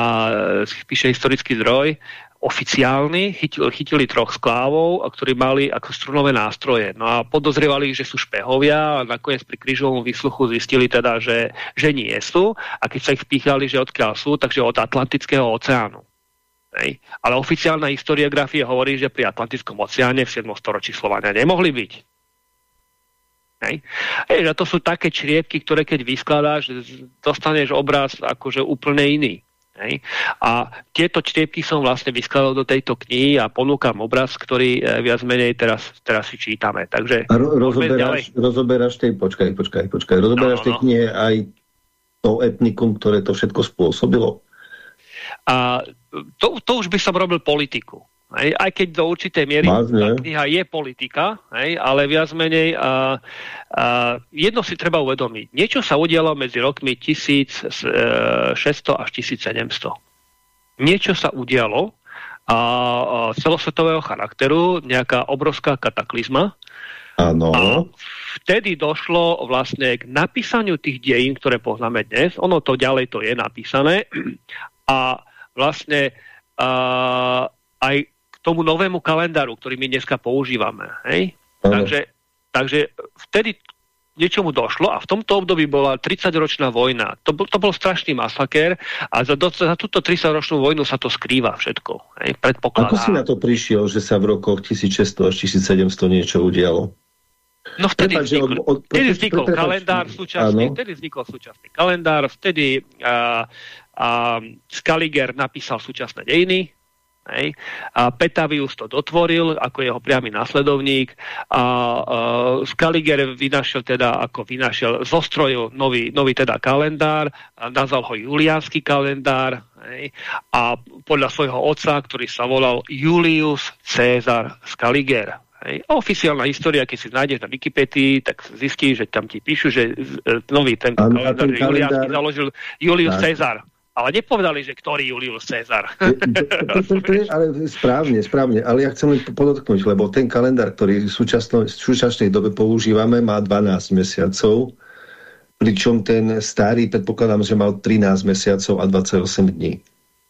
píše historický zdroj oficiálni, chytil, chytili troch sklávov, ktorí mali ako strunové nástroje. No a podozrievali ich, že sú špehovia a nakoniec pri krížovom výsluchu zistili teda, že, že nie sú a keď sa ich pýchali, že odkiaľ sú, takže od Atlantického oceánu. Hej. Ale oficiálna historiografia hovorí, že pri Atlantickom oceáne v 7. storočí Slovania nemohli byť. Hej. Hej, a to sú také čriepky, ktoré keď vyskladáš, dostaneš obraz akože úplne iný. Hej. A tieto čriepky som vlastne vyskladal do tejto knihy a ponúkam obraz, ktorý e, viac menej teraz, teraz si čítame. Takže ro rozoberáš, rozoberáš tej, počkaj, počkaj, počkaj, rozoberáš no, no, tej no. knihe aj to etnikum, ktoré to všetko spôsobilo? A to, to už by som robil politiku. Hej, aj keď do určitej miery tá kniha je politika, hej, ale viac menej a, a, jedno si treba uvedomiť. Niečo sa udialo medzi rokmi 1600 e, až 1700. Niečo sa udialo a, a celosvetového charakteru, nejaká obrovská kataklizma. Áno. A vtedy došlo vlastne k napísaniu tých dejín, ktoré poznáme dnes. Ono to ďalej to je napísané. A vlastne a, aj tomu novému kalendáru, ktorý my dneska používame. Hej? Takže, takže vtedy niečomu došlo a v tomto období bola 30-ročná vojna. To bol, to bol strašný masakér a za, do, za túto 30-ročnú vojnu sa to skrýva všetko. Hej? Ako si na to prišiel, že sa v rokoch 1600 až 1700 niečo udialo? No vtedy Prepač, vznikol, od, od, vtedy vznikol prepač, kalendár súčasný, áno. vtedy vznikol súčasný kalendár, vtedy a, a Scaliger napísal súčasné dejiny, Hej. A Petavius to dotvoril ako jeho priamy následovník a uh, Scaliger vynašiel teda, ako vynašiel, zostrojil nový, nový teda kalendár, a nazval ho Juliánsky kalendár hej. a podľa svojho otca, ktorý sa volal Julius Caesar Scaliger. Hej. Oficiálna história, keď si nájdeš na Wikipedii, tak zistíš, že tam ti píšu, že e, nový ten kalendár, kalendár Juliánsky založil Julius tak. Caesar ale nepovedali, že ktorý Julius Cezar. ale správne, správne. Ale ja chcem podotknúť, lebo ten kalendár, ktorý v, v súčasnej dobe používame, má 12 mesiacov, pričom ten starý, predpokladám, že mal 13 mesiacov a 28 dní.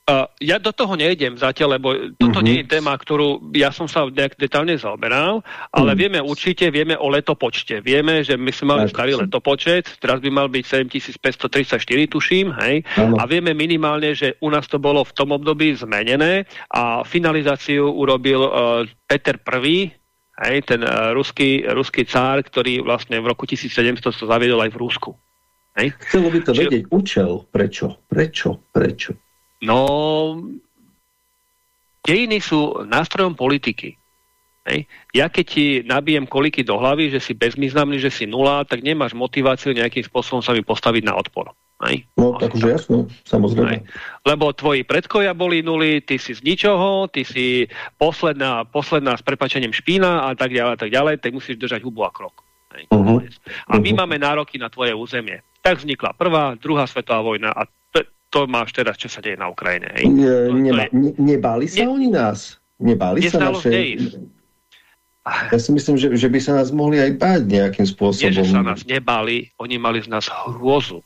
Uh, ja do toho nejdem zatiaľ, lebo toto uh -huh. nie je téma, ktorú ja som sa nejak detálne zaoberal, ale mhm. -huh. vieme určite, vieme o letopočte. Vieme, že my sme mali tak, starý letopočet, teraz by mal byť 7534, tuším, hej? Uh-huh. A vieme minimálne, že u nás to bolo v tom období zmenené a finalizáciu urobil uh, Peter I, hej, ten uh, ruský, ruský cár, ktorý vlastne v roku 1700 to zaviedol aj v Rusku. Hej? Chcelo by to Čiže... vedieť účel. Prečo? Prečo? Prečo? No, dejiny sú nástrojom politiky. Hej. Ja keď ti nabijem koliky do hlavy, že si bezvýznamný, že si nula, tak nemáš motiváciu nejakým spôsobom sa mi postaviť na odpor. Hej. No, takže jasno, samozrejme. Hej. Lebo tvoji predkovia boli nuly, ty si z ničoho, ty si posledná, posledná s prepačením špína a tak ďalej, tak ďalej, tak musíš držať hubu a krok. Hej. Uh -huh. A my uh -huh. máme nároky na tvoje územie. Tak vznikla prvá, druhá svetová vojna a to máš teraz, čo sa deje na Ukrajine. Hej? Ne, nema, ne, nebáli sa ne, oni nás? Nebáli sa naše... Ja si myslím, že, že by sa nás mohli aj báť nejakým spôsobom. Nie, že sa nás nebáli, oni mali z nás hrôzu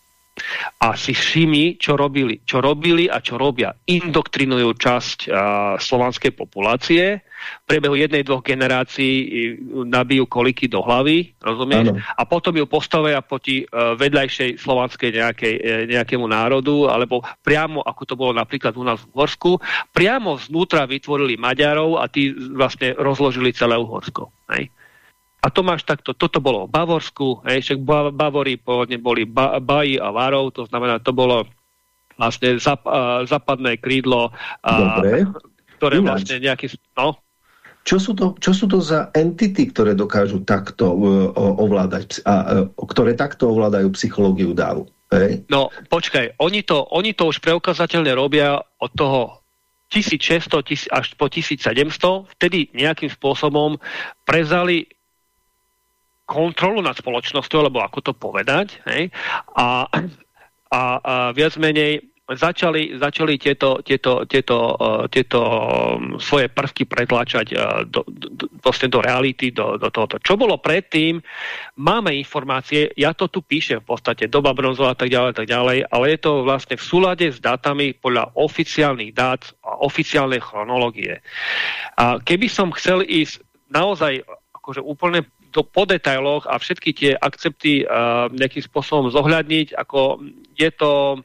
a si všimni, čo robili, čo robili a čo robia. Indoktrinujú časť uh, slovanskej populácie, v priebehu jednej, dvoch generácií nabijú koliky do hlavy, rozumieš? Ano. A potom ju postavia proti uh, vedľajšej slovanskej nejakej, uh, nejakému národu, alebo priamo, ako to bolo napríklad u nás v Horsku, priamo znútra vytvorili Maďarov a tí vlastne rozložili celé Uhorsko. Hej? A to máš takto, toto bolo v Bavorsku, hej, však Bavory pôvodne boli ba, Baji a Varov, to znamená, to bolo vlastne zap, uh, západné krídlo, uh, ktoré Ináč. vlastne nejaký... No? Čo sú, to, čo sú to za entity, ktoré dokážu takto uh, ovládať, a, uh, ktoré takto ovládajú psychológiu dávu? Hej? No, počkaj, oni to, oni to už preukazateľne robia od toho 1600 až po 1700, vtedy nejakým spôsobom prezali kontrolu nad spoločnosťou, alebo ako to povedať, hej? A, a, a viac menej začali, začali tieto, tieto, tieto, uh, tieto svoje prvky pretlačať uh, do, do, vlastne do reality, do, do tohoto. Čo bolo predtým, máme informácie, ja to tu píšem v podstate, doba bronzová a tak ďalej, tak ďalej, ale je to vlastne v súlade s dátami podľa oficiálnych dát a oficiálnej chronológie. A keby som chcel ísť naozaj akože úplne to po detailoch a všetky tie akcepty uh, nejakým spôsobom zohľadniť, ako je to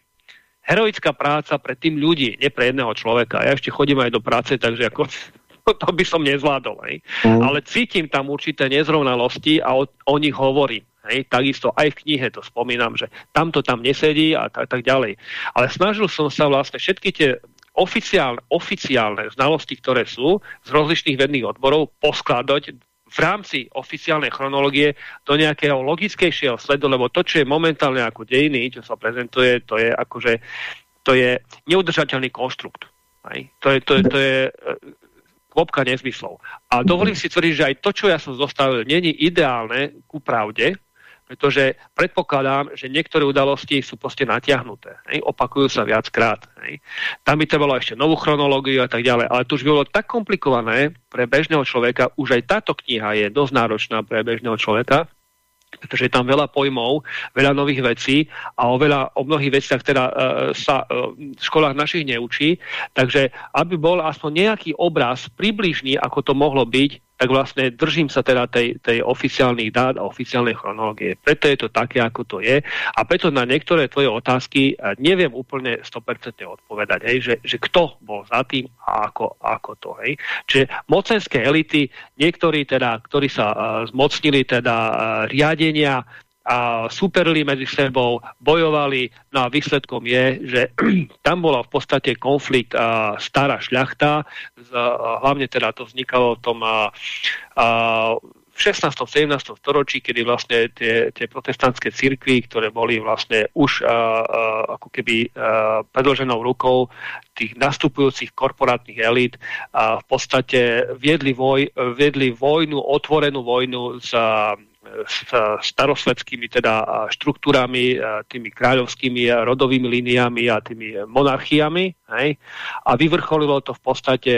heroická práca pre tým ľudí, nie pre jedného človeka. Ja ešte chodím aj do práce, takže ako to by som nezvládol. Hej. Mm. Ale cítim tam určité nezrovnalosti a o, o nich hovorím. Hej. Takisto aj v knihe to spomínam, že tamto tam nesedí a tak, tak ďalej. Ale snažil som sa vlastne všetky tie oficiálne, oficiálne znalosti, ktoré sú z rozličných vedných odborov, poskladať v rámci oficiálnej chronológie do nejakého logickejšieho sledu, lebo to, čo je momentálne ako dejiny, čo sa prezentuje, to je akože to je neudržateľný konštrukt. Hej. To je, to je, to je klopka nezmyslov. A dovolím si tvrdiť, že aj to, čo ja som zostavil, není ideálne ku pravde, pretože predpokladám, že niektoré udalosti sú proste natiahnuté. Hej? Opakujú sa viackrát. Hej? Tam by trebalo ešte novú chronológiu a tak ďalej. Ale to už bolo tak komplikované pre bežného človeka, už aj táto kniha je dosť náročná pre bežného človeka, pretože je tam veľa pojmov, veľa nových vecí a o, veľa, o mnohých veciach teda e, sa e, v školách našich neučí. Takže aby bol aspoň nejaký obraz približný, ako to mohlo byť, tak vlastne držím sa teda tej, tej oficiálnych dát a oficiálnej chronológie. Preto je to také, ako to je a preto na niektoré tvoje otázky eh, neviem úplne 100% odpovedať, hej, že, že kto bol za tým a ako, ako to. Hej. Čiže mocenské elity, niektorí teda, ktorí sa uh, zmocnili teda uh, riadenia a superili medzi sebou, bojovali, no a výsledkom je, že tam bola v podstate konflikt a stará šľachta, hlavne teda to vznikalo v tom a, a, v 16. 17. storočí, kedy vlastne tie, tie protestantské cirkvy, ktoré boli vlastne už a, a, ako keby a, predloženou rukou tých nastupujúcich korporátnych elít a v podstate viedli, voj, viedli vojnu, otvorenú vojnu s starosvedskými teda štruktúrami, tými kráľovskými rodovými líniami a tými monarchiami. Hej? A vyvrcholilo to v podstate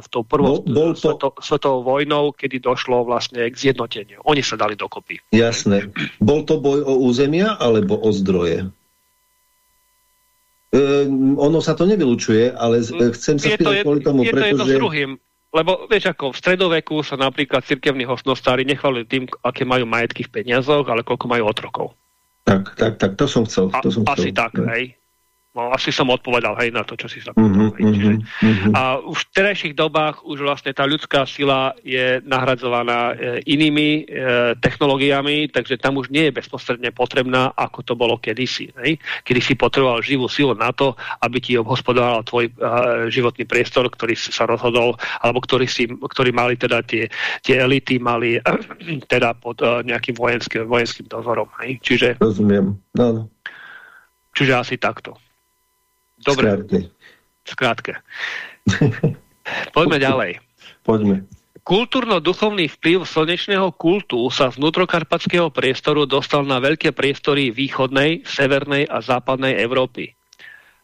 v tou prvou bol, bol to... sveto, svetovou vojnou, kedy došlo vlastne k zjednoteniu. Oni sa dali dokopy. Jasné. Bol to boj o územia alebo o zdroje? E, ono sa to nevylučuje, ale mm, chcem sa spýtať kvôli tomu, je to pretože... jedno s druhým. Lebo vieš, ako v stredoveku sa napríklad cirkevní hosnostári nechvali tým, aké majú majetky v peniazoch, ale koľko majú otrokov. Tak, tak, tak, to som chcel. To som A, chcel. Asi tak, hej. No, asi som odpovedal hej na to, čo si sa pýtal. Mm -hmm, mm -hmm. A už v terajších dobách už vlastne tá ľudská sila je nahradzovaná e, inými e, technológiami, takže tam už nie je bezprostredne potrebná, ako to bolo kedysi. Hej? Kedy si potreboval živú silu na to, aby ti obhospodoval tvoj e, životný priestor, ktorý si sa rozhodol, alebo ktorý, si, ktorý mali teda tie, tie elity, mali teda pod e, nejakým vojenským, vojenským dozorom. Hej? Čiže, Rozumiem. No, no. Čiže asi takto. Dobre. Skrátke. Skrátke. Poďme ďalej. Poďme. Kultúrno-duchovný vplyv slnečného kultu sa z vnútrokarpatského priestoru dostal na veľké priestory východnej, severnej a západnej Európy.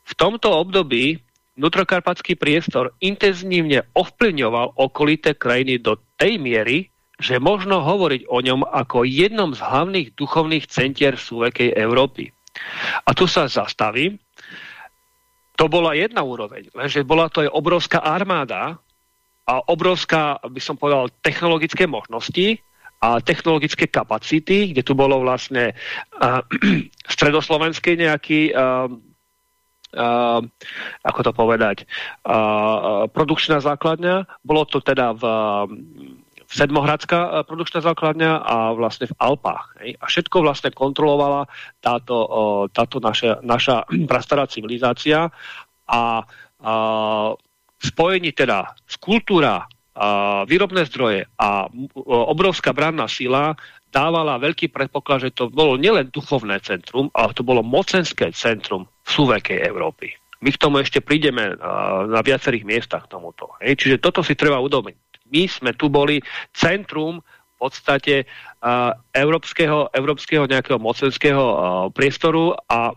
V tomto období vnútrokarpatský priestor intenzívne ovplyvňoval okolité krajiny do tej miery, že možno hovoriť o ňom ako jednom z hlavných duchovných centier súvekej Európy. A tu sa zastavím, to bola jedna úroveň, lenže bola to aj obrovská armáda a obrovská, by som povedal, technologické možnosti a technologické kapacity, kde tu bolo vlastne uh, stredoslovenský nejaký uh, uh, ako to povedať, uh, produkčná základňa. Bolo to teda v Sedmohradská e, produkčná základňa a vlastne v Alpách. Hej. A všetko vlastne kontrolovala táto, táto naša, naša prastará civilizácia a, a spojení teda z kultúra, a výrobné zdroje a obrovská branná sila dávala veľký predpoklad, že to bolo nielen duchovné centrum, ale to bolo mocenské centrum v súvekej Európy. My k tomu ešte prídeme na viacerých miestach tomuto. Hej. Čiže toto si treba udomiť my sme tu boli centrum v podstate uh, európskeho, európskeho nejakého mocenského uh, priestoru a,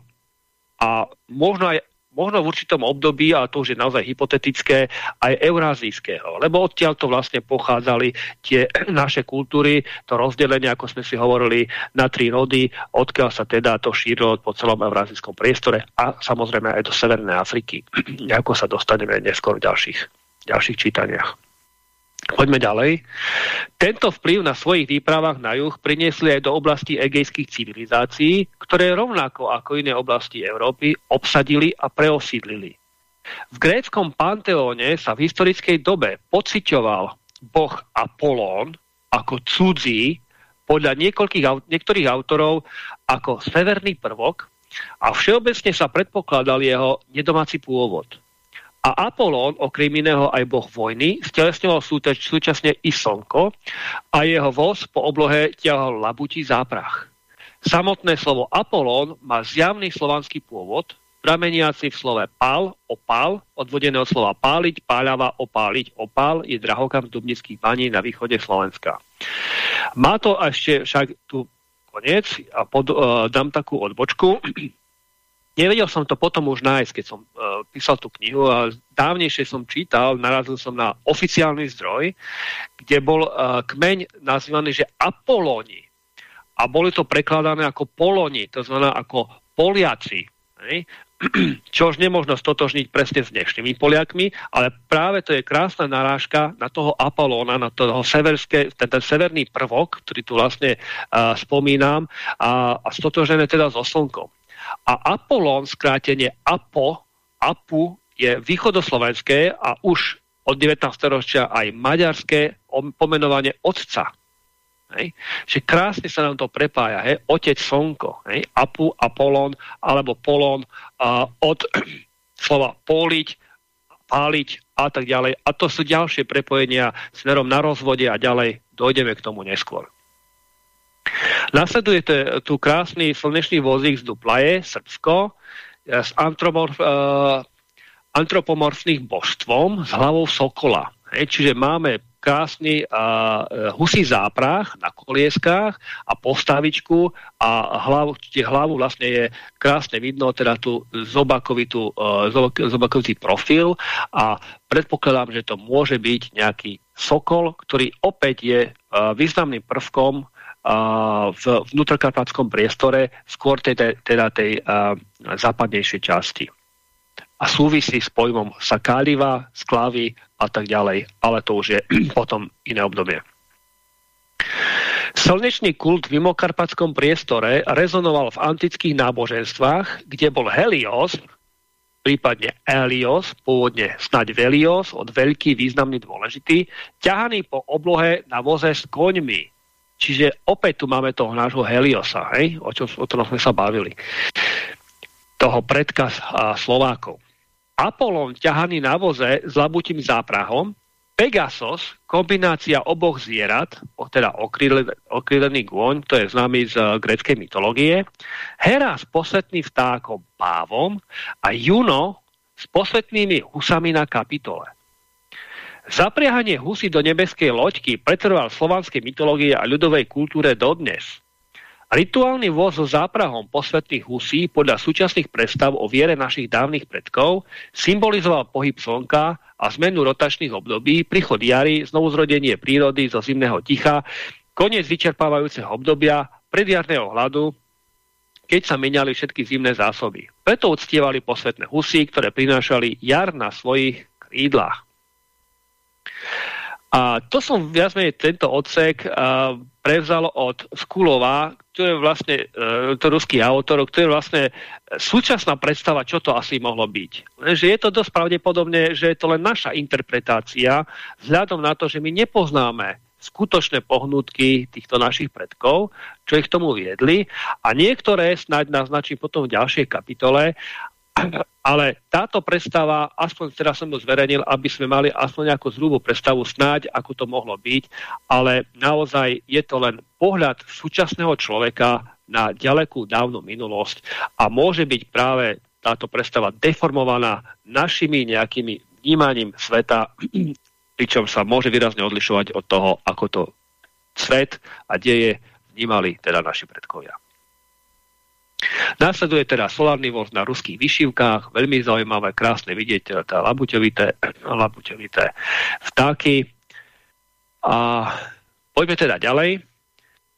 a možno aj možno v určitom období, ale to už je naozaj hypotetické, aj eurázijského. Lebo odtiaľ to vlastne pochádzali tie naše kultúry, to rozdelenie, ako sme si hovorili, na tri rody, odkiaľ sa teda to šírilo po celom eurázijskom priestore a samozrejme aj do Severnej Afriky. ako sa dostaneme neskôr v ďalších, ďalších čítaniach. Poďme ďalej. Tento vplyv na svojich výpravách na juh priniesli aj do oblasti egejských civilizácií, ktoré rovnako ako iné oblasti Európy obsadili a preosídlili. V gréckom panteóne sa v historickej dobe pociťoval boh Apolón ako cudzí podľa niektorých autorov ako severný prvok a všeobecne sa predpokladal jeho nedomáci pôvod. A Apolón, okrem iného aj boh vojny, stelesňoval súčasne i slnko a jeho voz po oblohe ťahol labutí záprach. Samotné slovo Apolón má zjavný slovanský pôvod, prameniaci v slove pal, opal, odvodené od slova páliť, páľava, opáliť, opál, je drahokam dubnických baní na východe Slovenska. Má to ešte však tu koniec a pod, uh, dám takú odbočku. Nevedel som to potom už nájsť, keď som uh, písal tú knihu a dávnejšie som čítal, narazil som na oficiálny zdroj, kde bol uh, kmeň nazývaný, že Apolóni. A boli to prekladané ako Poloni, to znamená ako Poliaci. Čo už nemôžno stotožniť presne s dnešnými Poliakmi, ale práve to je krásna narážka na toho Apolóna, na toho severské, ten, ten severný prvok, ktorý tu vlastne uh, spomínam, a, a stotožené teda so slnkom. A Apolón, skrátenie Apo, Apu, je východoslovenské a už od 19. ročia aj maďarské pomenovanie otca Hej? Že krásne sa nám to prepája. Hej? Otec slnko, hej? Apu, Apolón alebo Polón a od slova poliť, páliť a tak ďalej. A to sú ďalšie prepojenia smerom na rozvode a ďalej dojdeme k tomu neskôr. Nasleduje tu krásny slnečný vozík z Duplaje, Srbsko, s antropomorf, uh, antropomorfným božstvom s hlavou sokola. Hej, čiže máme krásny e, husí záprach na kolieskách a postavičku a hlavu, hlavu vlastne je krásne vidno, teda tú zobakovitú, e, zobakovitý profil a predpokladám, že to môže byť nejaký sokol, ktorý opäť je e, významným prvkom v vnútrokarpatskom priestore, skôr tej, teda tej západnejšej časti a súvisí s pojmom sakáliva, sklavy a tak ďalej, ale to už je potom iné obdobie. Slnečný kult v mimokarpatskom priestore rezonoval v antických náboženstvách, kde bol Helios, prípadne Elios, pôvodne snaď Velios, od veľký, významný, dôležitý, ťahaný po oblohe na voze s koňmi. Čiže opäť tu máme toho nášho Heliosa, hej? O, čom, o tom sme sa bavili. Toho predka Slovákov. Apolón ťahaný na voze s labutím záprahom, Pegasos, kombinácia oboch zvierat, teda okrílený gôň, to je známy z uh, greckej mytológie, Hera s posvetným vtákom pávom a Juno s posvetnými husami na kapitole. Zapriahanie husy do nebeskej loďky pretrval v slovanskej mytológii a ľudovej kultúre dodnes. Rituálny voz so záprahom posvetných husí podľa súčasných predstav o viere našich dávnych predkov symbolizoval pohyb slnka a zmenu rotačných období, príchod jary, znovuzrodenie prírody zo zimného ticha, koniec vyčerpávajúceho obdobia, predjarného hladu, keď sa menali všetky zimné zásoby. Preto uctievali posvetné husy, ktoré prinášali jar na svojich krídlach. A to som viac menej tento odsek prevzal od Skulova, to je vlastne uh, to ruský autor, to je vlastne súčasná predstava, čo to asi mohlo byť. Že je to dosť pravdepodobne, že je to len naša interpretácia vzhľadom na to, že my nepoznáme skutočné pohnutky týchto našich predkov, čo ich k tomu viedli a niektoré snáď naznačí potom v ďalšej kapitole ale táto predstava, aspoň teraz som ju zverejnil, aby sme mali aspoň nejakú zhrubú predstavu snáď, ako to mohlo byť, ale naozaj je to len pohľad súčasného človeka na ďalekú dávnu minulosť a môže byť práve táto predstava deformovaná našimi nejakými vnímaním sveta, pričom sa môže výrazne odlišovať od toho, ako to svet a deje vnímali teda naši predkovia. Následuje teda solárny voz na ruských vyšivkách, veľmi zaujímavé, krásne vidieť tá labuťovité, labuťovité vtáky. A poďme teda ďalej.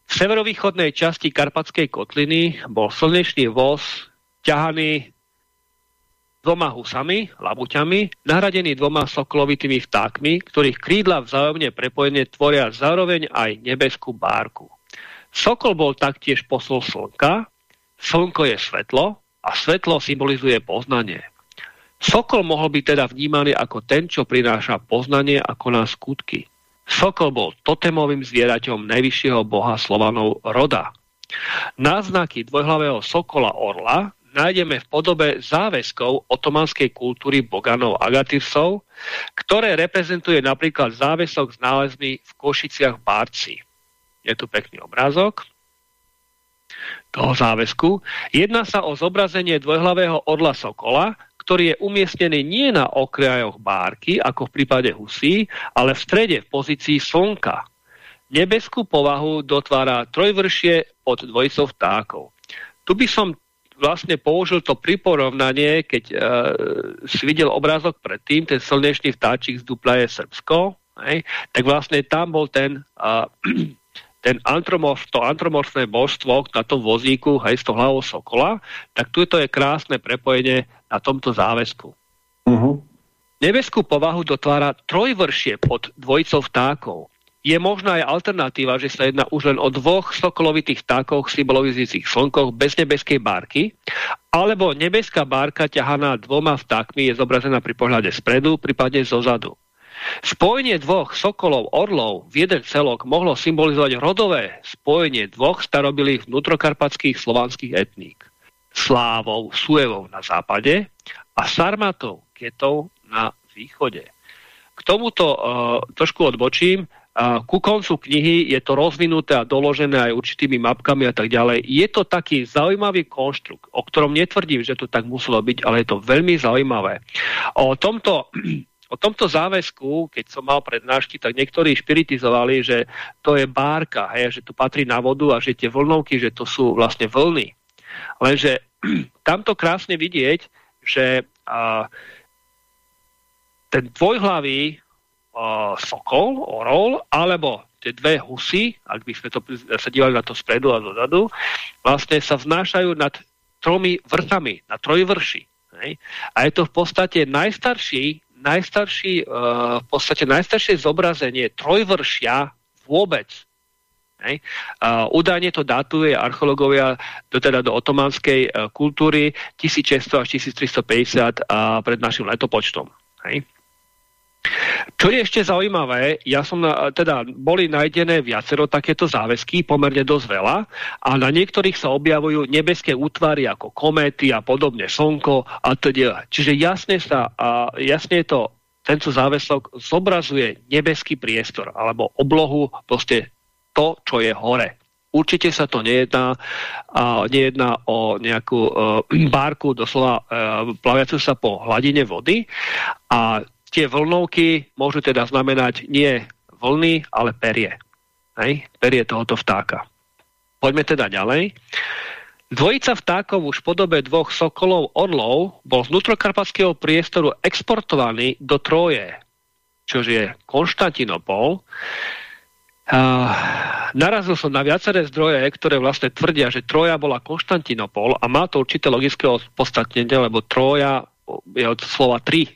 V severovýchodnej časti Karpatskej kotliny bol slnečný voz ťahaný dvoma husami, labuťami, nahradený dvoma sokolovitými vtákmi, ktorých krídla vzájomne prepojenie tvoria zároveň aj nebeskú bárku. Sokol bol taktiež posol slnka, slnko je svetlo a svetlo symbolizuje poznanie. Sokol mohol byť teda vnímaný ako ten, čo prináša poznanie a koná skutky. Sokol bol totemovým zvieraťom najvyššieho boha Slovanov roda. Náznaky dvojhlavého sokola orla nájdeme v podobe záväzkov otomanskej kultúry Boganov Agativsov, ktoré reprezentuje napríklad záväzok s nálezmi v Košiciach Bárci. Je tu pekný obrázok toho záväzku. Jedná sa o zobrazenie dvojhlavého orla Sokola, ktorý je umiestnený nie na okrajoch bárky, ako v prípade husí, ale v strede v pozícii slnka. Nebeskú povahu dotvára trojvršie od dvojicov vtákov. Tu by som vlastne použil to priporovnanie, keď uh, si videl obrázok predtým, ten slnečný vtáčik z dupla je Srbsko, hej, tak vlastne tam bol ten, uh, ten antromorf, to antromorfné božstvo na tom vozíku, hej, s tou hlavou sokola, tak tu to je krásne prepojenie na tomto záväzku. Uh mhm. -huh. Nebeskú povahu dotvára trojvršie pod dvojicou vtákov je možná aj alternatíva, že sa jedná už len o dvoch sokolovitých vtákoch symbolizujúcich slnkoch bez nebeskej bárky, alebo nebeská bárka ťahaná dvoma vtákmi je zobrazená pri pohľade spredu, prípadne zozadu. Spojenie dvoch sokolov orlov v jeden celok mohlo symbolizovať rodové spojenie dvoch starobilých vnútrokarpatských slovanských etník. Slávov, Suevov na západe a Sarmatov, Ketov na východe. K tomuto uh, trošku odbočím. A ku koncu knihy je to rozvinuté a doložené aj určitými mapkami a tak ďalej. Je to taký zaujímavý konštrukt, o ktorom netvrdím, že to tak muselo byť, ale je to veľmi zaujímavé. O tomto O tomto záväzku, keď som mal prednášky, tak niektorí špiritizovali, že to je bárka, hej, že to patrí na vodu a že tie vlnovky, že to sú vlastne vlny. Lenže tamto krásne vidieť, že a, ten dvojhlavý uh, sokol, orol, alebo tie dve husy, ak by sme to sa dívali na to spredu a dozadu, vlastne sa vznášajú nad tromi vrchami, na trojvrši. Hej? A je to v podstate najstarší, najstarší uh, v podstate najstaršie zobrazenie trojvršia vôbec. Hej. Údajne to datuje archeológovia do, teda do otomanskej uh, kultúry 1600 až 1350 uh, pred našim letopočtom. Hej. Čo je ešte zaujímavé, ja som na, teda boli nájdené viacero takéto záväzky, pomerne dosť veľa, a na niektorých sa objavujú nebeské útvary ako kométy a podobne, slnko a teda. Čiže jasne sa, a jasne to, tento záväzok zobrazuje nebeský priestor alebo oblohu, proste to, čo je hore. Určite sa to nejedná, a nejedná o nejakú uh, bárku, doslova uh, plaviacu sa po hladine vody a tie vlnovky môžu teda znamenať nie vlny, ale perie. Hej? Perie tohoto vtáka. Poďme teda ďalej. Dvojica vtákov už v podobe dvoch sokolov orlov bol z vnútrokarpatského priestoru exportovaný do Troje, čo je Konštantinopol. Uh, narazil som na viaceré zdroje, ktoré vlastne tvrdia, že Troja bola Konštantinopol a má to určité logické podstatnenie, lebo Troja je od slova tri,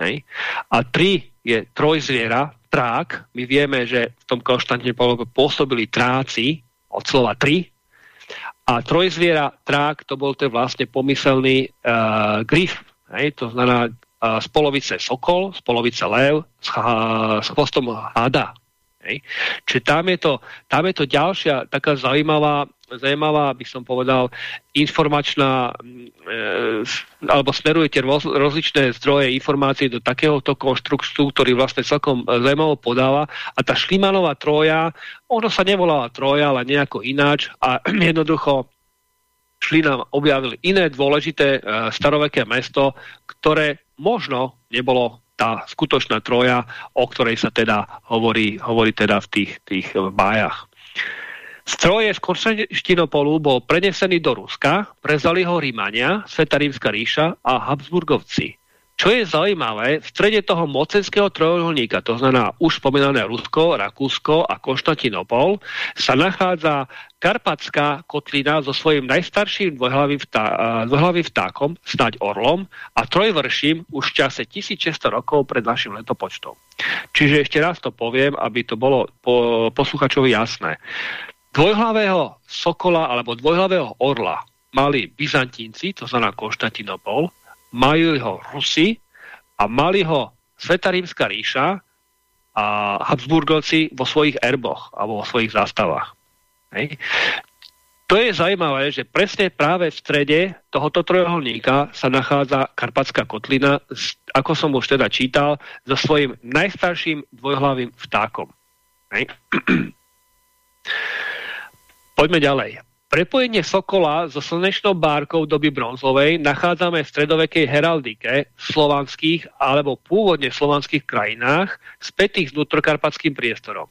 Hej? A tri je trojzviera, trák. My vieme, že v tom Konštantine pôsobili tráci od slova tri. A trojzviera, trák, to bol ten vlastne pomyselný uh, grif. Hej? To znamená uh, z sokol, z polovice lev, s, uh, s chvostom hada. Hej. Čiže tam je, to, tam je to ďalšia taká zaujímavá, zaujímavá, by som povedal, informačná, e, alebo smerujete roz, rozličné zdroje informácií do takéhoto konštruktu, ktorý vlastne celkom zaujímavo podáva. A tá Šlimanová troja, ono sa nevolala troja, ale nejako ináč a jednoducho šli nám objavili iné dôležité e, staroveké mesto, ktoré možno nebolo tá skutočná troja, o ktorej sa teda hovorí, hovorí teda v tých, tých bájach. Stroje z Konštantinopolu bol prenesený do Ruska, prezali ho Rímania, Sveta Rímska ríša a Habsburgovci. Čo je zaujímavé, v strede toho mocenského trojuholníka, to znamená už spomínané Rusko, Rakúsko a Konštantinopol, sa nachádza Karpatská kotlina so svojím najstarším dvojhlavým, vtá, dvojhlavým vtákom, snáď orlom, a trojvrším už v čase 1600 rokov pred našim letopočtom. Čiže ešte raz to poviem, aby to bolo po, posluchačovi jasné. Dvojhlavého sokola alebo dvojhlavého orla mali Byzantínci, to znamená Konštantinopol, majú ho Rusi a mali ho Sveta rímska ríša a Habsburgovci vo svojich erboch alebo vo svojich zástavách. Hej. To je zaujímavé, že presne práve v strede tohoto trojuholníka sa nachádza Karpatská kotlina, ako som už teda čítal, so svojím najstarším dvojhlavým vtákom. Hej. Poďme ďalej. Prepojenie Sokola so slnečnou bárkou doby bronzovej nachádzame v stredovekej heraldike v slovanských alebo pôvodne slovanských krajinách spätých s vnútrokarpatským priestorom.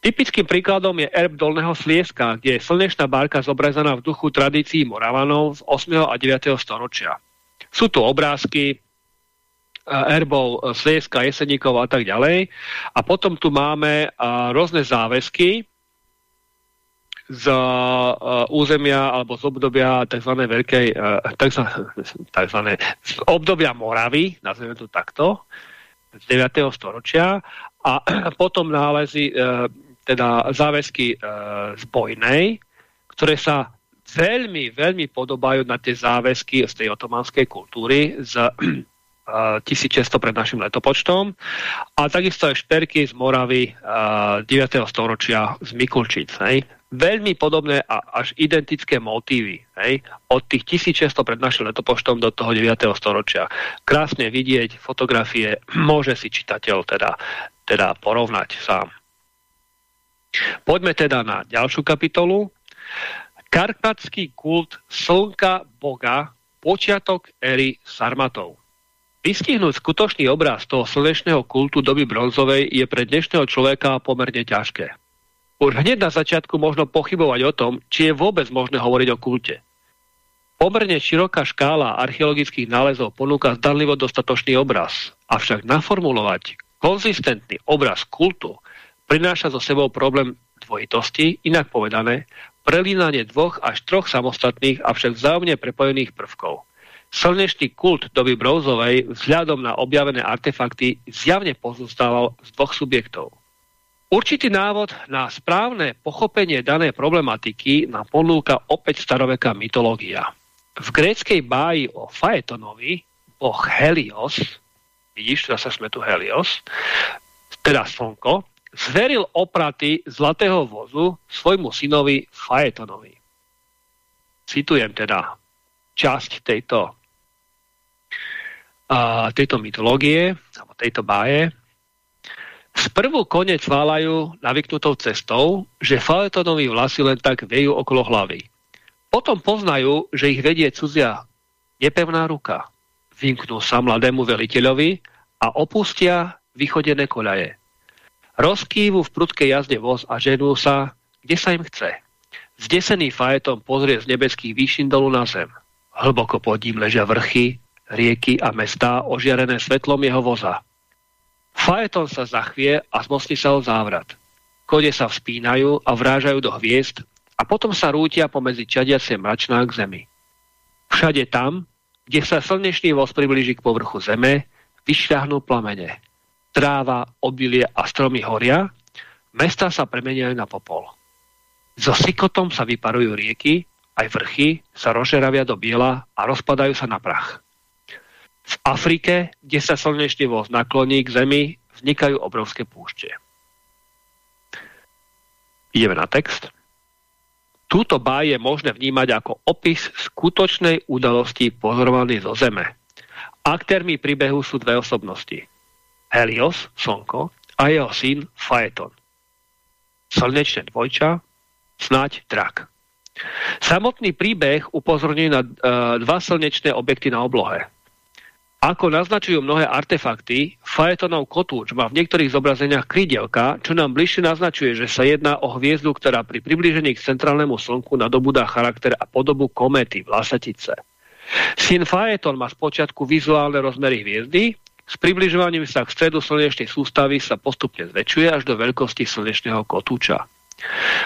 Typickým príkladom je erb Dolného Slieska, kde je slnečná bárka zobrazená v duchu tradícií Moravanov z 8. a 9. storočia. Sú tu obrázky, eh, erbov Slieska, Jeseníkov a tak ďalej. A potom tu máme eh, rôzne záväzky, z uh, územia alebo z obdobia tzv. veľkej, uh, tzv. tzv. z obdobia Moravy, nazveme to takto, z 9. storočia a potom nálezy, uh, teda záväzky uh, z Bojnej, ktoré sa veľmi, veľmi podobajú na tie záväzky z tej otomanskej kultúry z 1600 pred našim letopočtom a takisto aj šperky z Moravy 9. storočia z Mikulčic. Veľmi podobné a až identické motívy. Hej? Od tých 1600 pred našim letopočtom do toho 9. storočia. Krásne vidieť fotografie, môže si čitateľ teda, teda porovnať sám. Poďme teda na ďalšiu kapitolu. Karpatský kult slnka boga, počiatok éry Sarmatov. Vystihnúť skutočný obraz toho slnečného kultu doby bronzovej je pre dnešného človeka pomerne ťažké. Už hneď na začiatku možno pochybovať o tom, či je vôbec možné hovoriť o kulte. Pomerne široká škála archeologických nálezov ponúka zdanlivo dostatočný obraz, avšak naformulovať konzistentný obraz kultu prináša so sebou problém dvojitosti, inak povedané, prelínanie dvoch až troch samostatných, avšak vzájomne prepojených prvkov. Slnečný kult doby Brouzovej vzhľadom na objavené artefakty zjavne pozostával z dvoch subjektov. Určitý návod na správne pochopenie danej problematiky nám ponúka opäť staroveká mytológia. V gréckej báji o Faetonovi boh Helios, vidíš, zase sme tu Helios, teda slnko, zveril opraty zlatého vozu svojmu synovi Faetonovi. Citujem teda časť tejto, uh, tejto mytológie, alebo tejto báje. Sprvu kone cválajú navyknutou cestou, že faletonoví vlasy len tak vejú okolo hlavy. Potom poznajú, že ich vedie cudzia nepevná ruka. Vymknú sa mladému veliteľovi a opustia vychodené koľaje. Rozkývu v prudkej jazde voz a ženú sa, kde sa im chce. Zdesený fajetom pozrie z nebeských výšin dolu na zem. Hlboko pod ním ležia vrchy, rieky a mestá ožiarené svetlom jeho voza. Faeton sa zachvie a zmocní sa o závrat. Kode sa vspínajú a vrážajú do hviezd a potom sa rútia pomedzi čadiacie mračná k zemi. Všade tam, kde sa slnečný voz priblíži k povrchu zeme, vyšľahnú plamene. Tráva, obilie a stromy horia, mesta sa premeniajú na popol. So sykotom sa vyparujú rieky, aj vrchy sa rozžeravia do biela a rozpadajú sa na prach. V Afrike, kde sa slnečný voz nakloní k zemi, vznikajú obrovské púšte. Ideme na text. Túto báj je možné vnímať ako opis skutočnej udalosti pozorovanej zo Zeme. Aktérmi príbehu sú dve osobnosti. Helios, Slnko, a jeho syn Faeton. Slnečné dvojča, snať drak. Samotný príbeh upozorňuje na uh, dva slnečné objekty na oblohe. Ako naznačujú mnohé artefakty, Faetonov kotúč má v niektorých zobrazeniach krydielka, čo nám bližšie naznačuje, že sa jedná o hviezdu, ktorá pri priblížení k centrálnemu slnku nadobúda charakter a podobu kométy, vlasatice. Syn Phaeton má spočiatku vizuálne rozmery hviezdy, s približovaním sa k stredu slnečnej sústavy sa postupne zväčšuje až do veľkosti slnečného kotúča.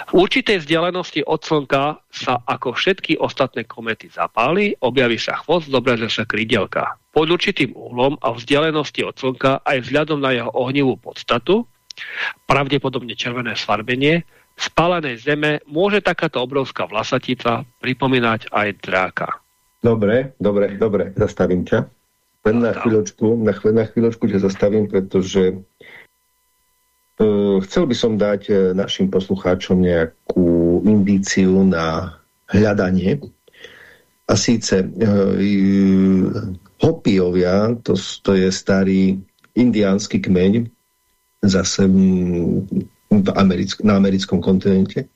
V určitej vzdialenosti od Slnka sa ako všetky ostatné komety zapáli, objaví sa chvost, zobrazia sa krydelka. Pod určitým uhlom a vzdialenosti od Slnka aj vzhľadom na jeho ohnivú podstatu, pravdepodobne červené sfarbenie, spálenej zeme môže takáto obrovská vlasatica pripomínať aj dráka. Dobre, dobre, dobre, zastavím ťa. Len na chvíľočku, na, chvíľ, na chvíľočku ťa zastavím, pretože chcel by som dať uh, našim poslucháčom nejakú indíciu na hľadanie. A síce uh, Hopiovia, to, to je starý indiánsky kmeň, zase v americk na americkom kontinente,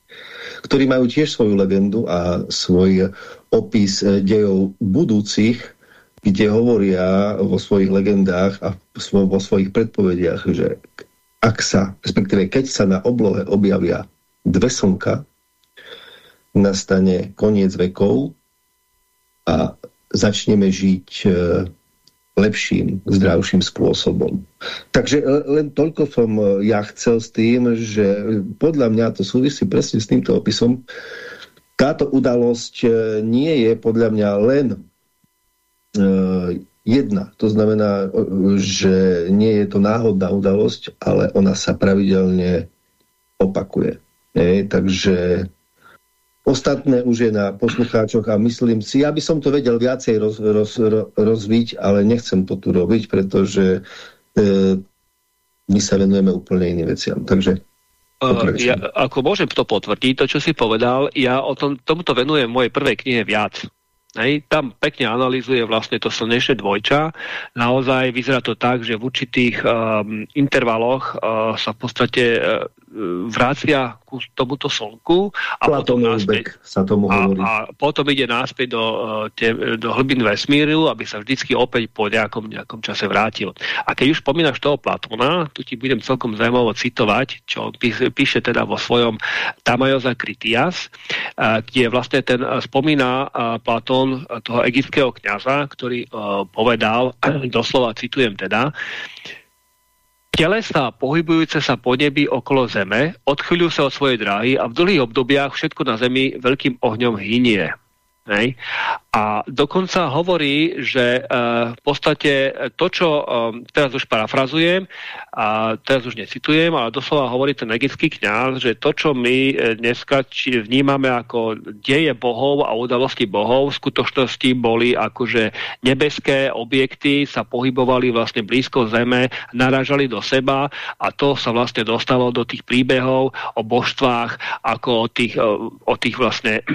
ktorí majú tiež svoju legendu a svoj opis dejov budúcich kde hovoria vo svojich legendách a vo svojich predpovediach, že ak sa, respektíve keď sa na oblohe objavia dve slnka, nastane koniec vekov a začneme žiť e, lepším, zdravším spôsobom. Takže len toľko som e, ja chcel s tým, že podľa mňa to súvisí presne s týmto opisom. Táto udalosť e, nie je podľa mňa len E, jedna. To znamená, že nie je to náhodná udalosť, ale ona sa pravidelne opakuje. Nie? Takže ostatné už je na poslucháčoch a myslím si, ja by som to vedel viacej roz, roz, roz, rozviť, ale nechcem to tu robiť, pretože e, my sa venujeme úplne iným veciam. Takže ja, ako môžem to potvrdiť, to, čo si povedal, ja o tom, tomuto venujem v mojej prvej knihe viac. Hej, tam pekne analizuje vlastne to slnečné dvojča. Naozaj vyzerá to tak, že v určitých um, intervaloch uh, sa v podstate vrácia ku tomuto slnku a potom, náspäť, sa tomu hovorí. A, a potom ide náspäť do, uh, te, do hlbín vesmíru, aby sa vždycky opäť po nejakom, nejakom čase vrátil. A keď už spomínaš toho Platona, tu ti budem celkom zaujímavo citovať, čo píše, píše teda vo svojom Tamajoza Kritias, uh, kde vlastne ten spomína Platón toho egyptského kňaza, ktorý povedal, doslova citujem teda, Telesa pohybujúce sa po nebi okolo Zeme odchyľujú sa od svojej dráhy a v dlhých obdobiach všetko na Zemi veľkým ohňom hynie. Hej. A dokonca hovorí, že uh, v podstate to, čo um, teraz už parafrazujem, a teraz už necitujem, ale doslova hovorí ten egyptský kňaz, že to, čo my e, dneska či vnímame ako deje bohov a udalosti bohov, v skutočnosti boli akože nebeské objekty, sa pohybovali vlastne blízko zeme, naražali do seba a to sa vlastne dostalo do tých príbehov o božstvách, ako o tých, o tých vlastne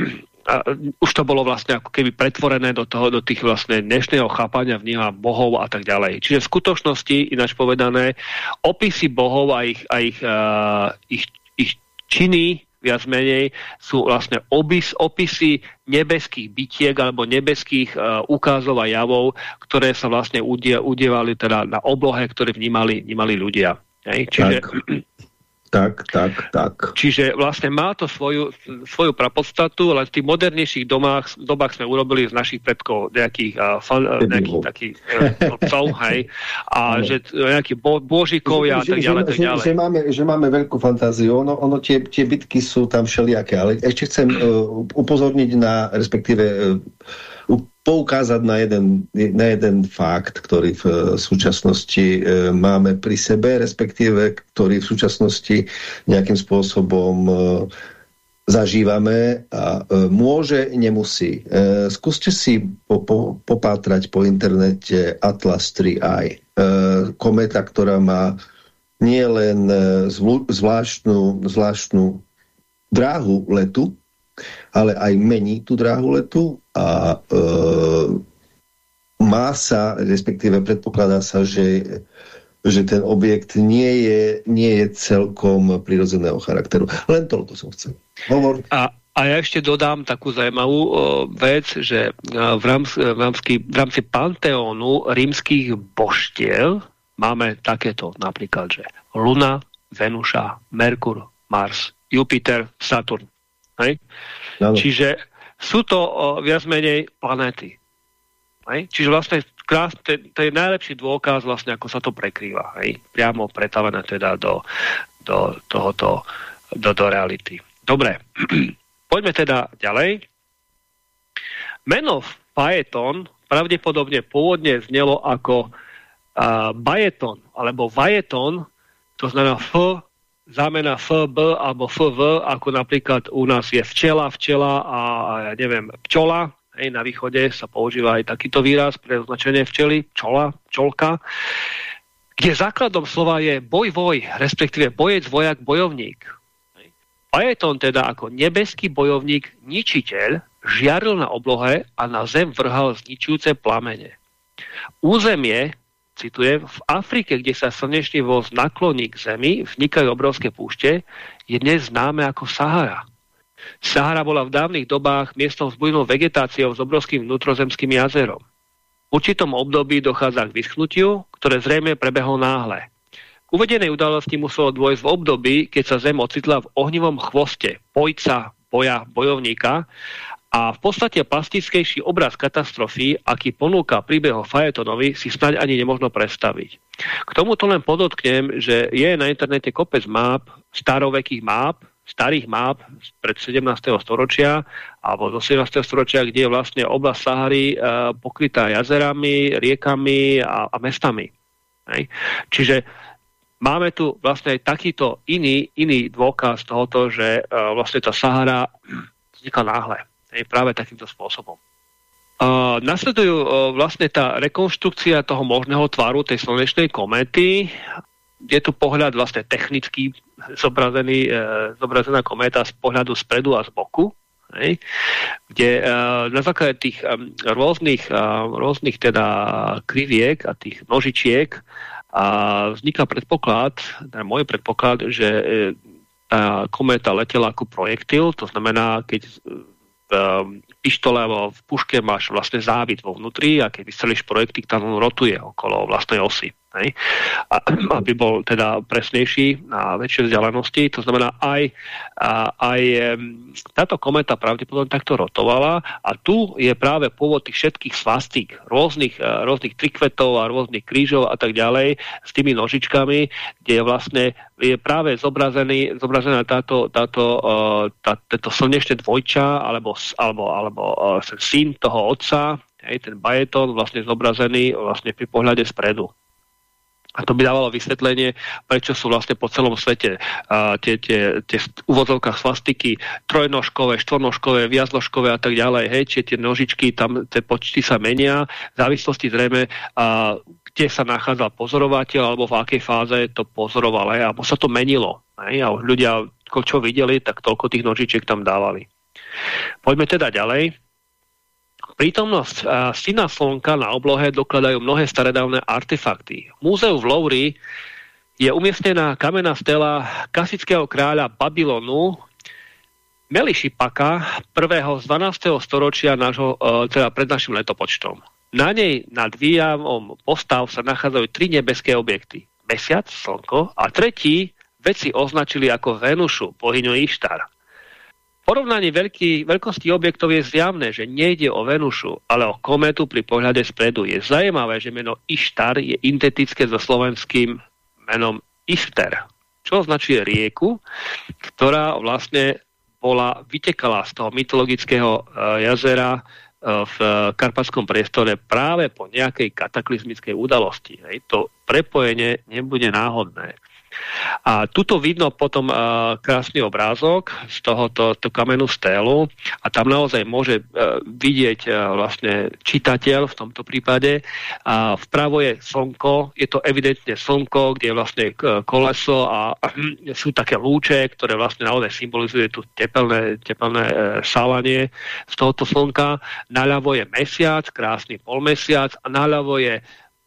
a už to bolo vlastne ako keby pretvorené do, toho, do tých vlastne dnešného chápania vníma bohov a tak ďalej. Čiže v skutočnosti, ináč povedané, opisy bohov a ich, a ich, uh, ich, ich činy viac menej sú vlastne obis, opisy nebeských bytiek alebo nebeských uh, ukázov a javov, ktoré sa vlastne udie, udievali teda na oblohe, ktoré vnímali, vnímali ľudia. Hej? Čiže tak, tak, tak. Čiže vlastne má to svoju, svoju prapodstatu, ale v tých modernejších domách, dobách sme urobili z našich predkov nejakých, uh, fan, uh, nejakých takých uh, hej, a no. že nejakí bo, božikovia a tak ďalej, že, tak ďalej. Že, že, máme, že máme veľkú fantáziu, ono, ono tie, tie bitky sú tam všelijaké, ale ešte chcem uh, upozorniť na, respektíve uh, poukázať na jeden, na jeden fakt, ktorý v súčasnosti e, máme pri sebe, respektíve ktorý v súčasnosti nejakým spôsobom e, zažívame a môže, nemusí. Skúste si po, po, popátrať po internete Atlas 3i. Kometa, ktorá má nie len zvláštnu, zvláštnu dráhu letu, ale aj mení tú dráhu letu a e, má sa, respektíve predpokladá sa, že, že ten objekt nie je, nie je celkom prirodzeného charakteru. Len toľko som chcel. Hovor. A, a ja ešte dodám takú zaujímavú o, vec, že v rámci, v, rámci, v rámci panteónu rímskych boštiel máme takéto napríklad, že Luna, Venuša, Merkur, Mars, Jupiter, Saturn. Hej? Čiže sú to o, viac menej planéty. Hej? Čiže vlastne krás, to, to je najlepší dôkaz, vlastne, ako sa to prekrýva. Hej? Priamo pretavené teda do, do tohoto, do, do reality. Dobre, poďme teda ďalej. Meno Phaeton pravdepodobne pôvodne znelo ako uh, Bajeton alebo Vajeton, to znamená F znamená FB alebo FV, ako napríklad u nás je včela, včela a ja neviem, pčola, Hej, na východe sa používa aj takýto výraz pre označenie včely, čola, čolka, kde základom slova je boj, voj, respektíve bojec, vojak, bojovník. Pajeton teda ako nebeský bojovník, ničiteľ, žiaril na oblohe a na zem vrhal zničujúce plamene. Územie, citujem, v Afrike, kde sa slnečný voz nakloní k zemi, vznikajú obrovské púšte, je dnes známe ako Sahara. Sahara bola v dávnych dobách miestom s bujnou vegetáciou s obrovským vnútrozemským jazerom. V určitom období dochádza k vyschnutiu, ktoré zrejme prebehlo náhle. K uvedenej udalosti muselo dôjsť v období, keď sa Zem ocitla v ohnivom chvoste pojca, boja, bojovníka a v podstate plastickejší obraz katastrofy, aký ponúka príbeh o Fajetonovi, si snáď ani nemožno predstaviť. K tomuto len podotknem, že je na internete kopec map, starovekých map, starých map pred 17. storočia alebo zo 17. storočia, kde je vlastne oblasť Sahary e, pokrytá jazerami, riekami a, a mestami. Hej. Čiže máme tu vlastne takýto iný, iný dôkaz tohoto, že e, vlastne tá Sahara vznikla náhle. Hej, práve takýmto spôsobom. Uh, nasledujú uh, vlastne tá rekonštrukcia toho možného tvaru tej slnečnej kométy je tu pohľad vlastne technický, zobrazený, e, zobrazená kométa z pohľadu spredu a z boku, hej, kde e, na základe tých e, rôznych, e, rôznych teda kriviek a tých nožičiek a vzniká predpoklad, teda môj predpoklad, že e, tá kométa letela ako projektil, to znamená, keď v pištole alebo v puške máš vlastne závit vo vnútri a keď vystrelíš projektik, tam on rotuje okolo vlastnej osy hej, a, aby bol teda presnejší na väčšie vzdialenosti. To znamená, aj, aj táto kometa pravdepodobne takto rotovala a tu je práve pôvod tých všetkých svastík, rôznych, rôznych trikvetov a rôznych krížov a tak ďalej s tými nožičkami, kde je vlastne je práve zobrazený, zobrazená táto, táto, tá, táto slnečné dvojča alebo, alebo, alebo syn toho otca, hej, ten bajeton vlastne zobrazený vlastne pri pohľade spredu. A to by dávalo vysvetlenie, prečo sú vlastne po celom svete uh, tie, tie, tie úvodzovkách svastiky trojnožkové, štvornožkové, viacložkové a tak ďalej. Hej, čiže tie nožičky, tam tie počty sa menia, v závislosti zrejme, uh, kde sa nachádzal pozorovateľ alebo v akej fáze to pozoroval. Hej, alebo sa to menilo. Hej, a ľudia, čo videli, tak toľko tých nožičiek tam dávali. Poďme teda ďalej. Prítomnosť uh, syna slnka na oblohe dokladajú mnohé staredávne artefakty. Múzeu v Louvre je umiestnená kamenná stela kasického kráľa Babylonu Melishipaka, prvého z 12. storočia nášho, uh, teda pred našim letopočtom. Na nej nad výjavom postav sa nachádzajú tri nebeské objekty. Mesiac, slnko a tretí veci označili ako Venušu, bohyňu Ištar porovnaní veľký, veľkosti objektov je zjavné, že nejde o Venušu, ale o kometu pri pohľade spredu. Je zaujímavé, že meno Ištar je identické so slovenským menom Išter, čo označuje rieku, ktorá vlastne bola, vytekala z toho mytologického uh, jazera uh, v karpatskom priestore práve po nejakej kataklizmickej udalosti. Hej. To prepojenie nebude náhodné. A tuto vidno potom uh, krásny obrázok z tohoto to kamenú stélu a tam naozaj môže uh, vidieť uh, vlastne čitateľ v tomto prípade. A vpravo je slnko, je to evidentne slnko, kde je vlastne koleso a sú také lúče, ktoré vlastne naozaj symbolizuje tu tepelné, tepelné uh, salanie z tohoto slnka. Naľavo je mesiac, krásny polmesiac a naľavo je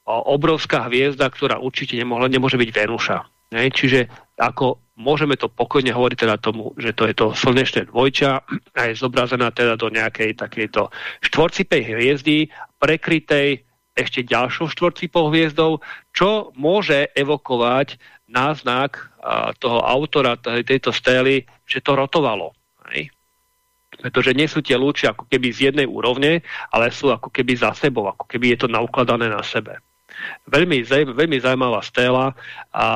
obrovská hviezda, ktorá určite nemohla, nemôže byť Venuša. Ne? Čiže ako môžeme to pokojne hovoriť teda tomu, že to je to slnečné dvojča a je zobrazená teda do nejakej takejto štvorcipej hviezdy, prekrytej ešte ďalšou štvorcipou hviezdou, čo môže evokovať náznak a, toho autora tejto stély, že to rotovalo. Hej? pretože nie sú tie lúče ako keby z jednej úrovne, ale sú ako keby za sebou, ako keby je to naukladané na sebe. Veľmi, veľmi zaujímavá stéla a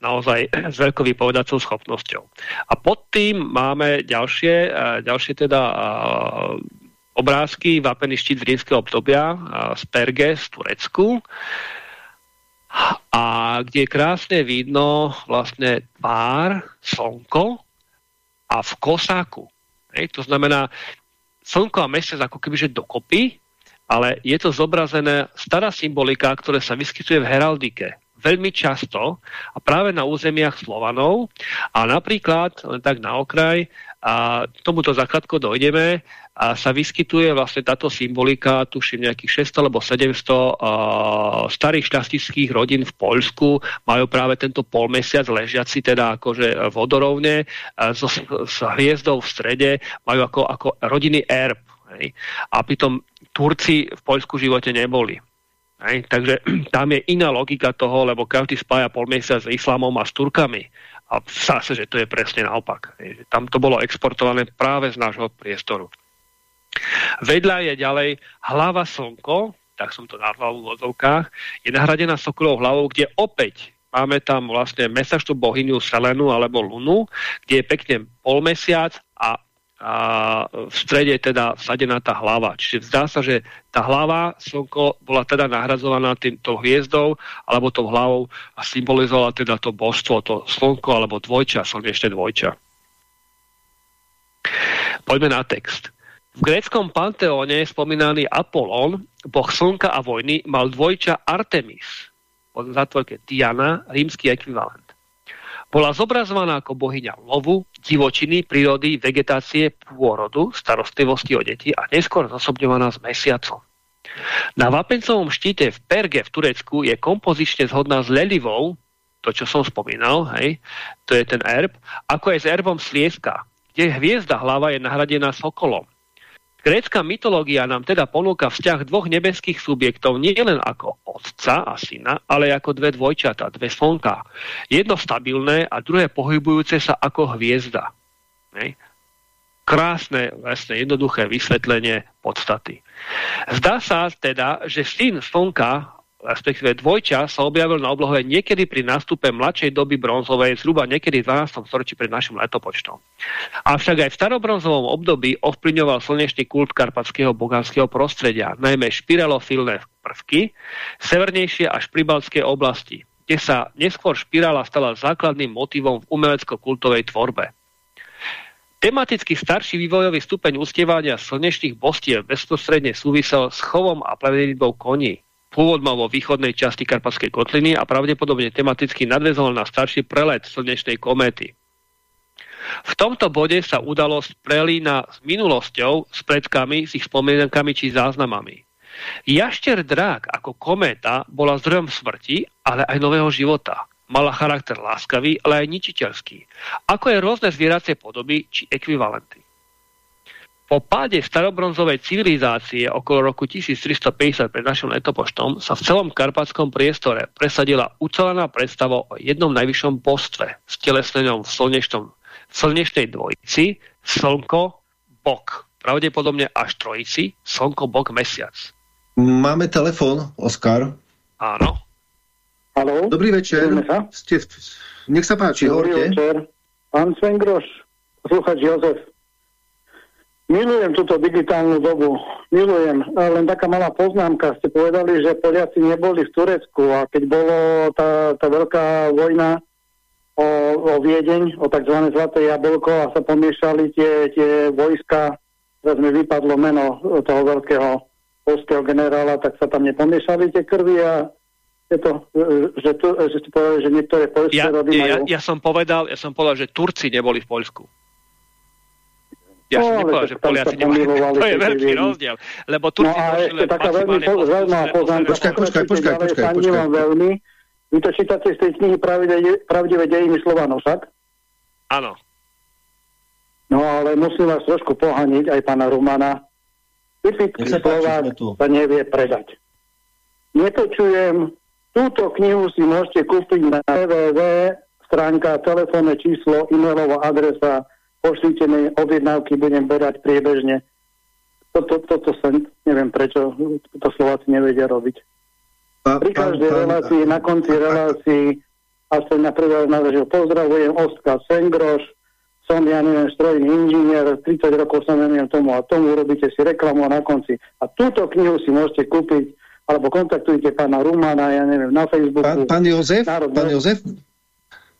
naozaj s veľkou vypovedacou schopnosťou. A pod tým máme ďalšie, ďalšie teda obrázky vápený štít z rímskeho obdobia z Perge z Turecku a kde je krásne vidno vlastne tvár, slnko a v kosáku. Hej, to znamená, slnko a mesiac ako kebyže dokopy, ale je to zobrazené stará symbolika, ktorá sa vyskytuje v heraldike veľmi často a práve na územiach Slovanov a napríklad, len tak na okraj, a tomuto zakladko dojdeme a sa vyskytuje vlastne táto symbolika, tuším nejakých 600 alebo 700 uh, starých šľastických rodín v Poľsku majú práve tento polmesiac ležiaci teda akože vodorovne uh, so, s hviezdou v strede, majú ako, ako rodiny erb. Hej. A pritom Turci v Poľsku živote neboli. Hej. Takže tam je iná logika toho, lebo každý spája polmesiac s islamom a s Turkami. A zase, že to je presne naopak. Tam to bolo exportované práve z nášho priestoru. Vedľa je ďalej hlava slnko, tak som to nazval v vozovkách, je nahradená sokolovou hlavou, kde opäť máme tam vlastne mesačnú bohyňu Selenu alebo Lunu, kde je pekne polmesiac a a v strede teda vsadená tá hlava. Čiže zdá sa, že tá hlava slnko bola teda nahrazovaná týmto hviezdou alebo tou hlavou a symbolizovala teda to božstvo, to slnko alebo dvojča, slnečné dvojča. Poďme na text. V gréckom panteóne spomínaný Apollon, boh slnka a vojny, mal dvojča Artemis, pod zatvorke Diana, rímsky ekvivalent. Bola zobrazovaná ako bohyňa lovu, divočiny, prírody, vegetácie, pôrodu, starostlivosti o deti a neskôr zosobňovaná s mesiacom. Na vapencovom štíte v Perge v Turecku je kompozične zhodná s Lelivou, to čo som spomínal, hej, to je ten erb, ako aj s erbom Slieska, kde hviezda hlava je nahradená sokolom. Grécka mytológia nám teda ponúka vzťah dvoch nebeských subjektov nielen ako otca a syna, ale ako dve dvojčata, dve slnka. Jedno stabilné a druhé pohybujúce sa ako hviezda. Nej? Krásne, vlastne jednoduché vysvetlenie podstaty. Zdá sa teda, že syn slnka respektíve dvojča sa objavil na oblohe niekedy pri nástupe mladšej doby bronzovej, zhruba niekedy v 12. storočí pred našim letopočtom. Avšak aj v starobronzovom období ovplyvňoval slnečný kult karpatského bogánskeho prostredia, najmä špiralofilné prvky, severnejšie až pribalskej oblasti, kde sa neskôr špirála stala základným motivom v umelecko-kultovej tvorbe. Tematicky starší vývojový stupeň ustievania slnečných bostiev bezprostredne súvisel s chovom a plemenitbou koní, Pôvod mal vo východnej časti Karpatskej kotliny a pravdepodobne tematicky nadvezoval na starší prelet slnečnej kométy. V tomto bode sa udalosť prelína s minulosťou, s predkami, s ich spomienkami či záznamami. Jašter drák ako kométa bola zdrojom smrti, ale aj nového života. Mala charakter láskavý, ale aj ničiteľský. Ako aj rôzne zvieracie podoby či ekvivalenty. Po páde starobronzovej civilizácie okolo roku 1350 pred našim letopoštom sa v celom karpatskom priestore presadila ucelená predstava o jednom najvyššom božstve s telesnením v slnečnom, slnečnej dvojici Slnko, Bok. Pravdepodobne až trojici Slnko, Bok, Mesiac. Máme telefon, Oskar. Áno. Haló? Dobrý večer. Ste v... Nech sa páči, Dobrý hovorte. večer. Pán Svengroš, posluchač Jozef. Milujem túto digitálnu dobu. Milujem. Len taká malá poznámka. Ste povedali, že Poliaci neboli v Turecku a keď bolo tá, tá veľká vojna o, o Viedeň, o tzv. Zlaté jablko a sa pomiešali tie, tie vojska, teraz mi vypadlo meno toho veľkého polského generála, tak sa tam nepomiešali tie krvi a je to, že, tu, že ste povedali, že niektoré poľské ja, rody ja, majú... ja, som povedal, ja som povedal, že Turci neboli v Poľsku. Ja No, nepovedal, že Poliaci pomilovali To je veľký viedni. rozdiel. Lebo No Turci a došli ešte taká veľmi zaujímavá poznámka. Počkaj, počkaj, počkaj, veľmi. Vy to čítate z tej knihy Pravdivé, dejiny Slovanov, však? Áno. No ale musím vás trošku pohaniť, aj pána Rumana. Typický Slovák sa nevie predať. Nepočujem, túto knihu si môžete kúpiť na www, stránka, telefónne číslo, e-mailová adresa pošlite mi objednávky, budem berať priebežne. Toto, toto sa, neviem prečo, to Slováci nevedia robiť. Pri každej relácii, na konci relácii, aspoň na prvé že pozdravujem Ostka Sengroš, som, ja neviem, strojný inžinier, 30 rokov sa venujem tomu a tomu, robíte si reklamu a na konci. A túto knihu si môžete kúpiť, alebo kontaktujte pána Rumana, ja neviem, na Facebooku. Pán, pán Jozef, pán Jozef,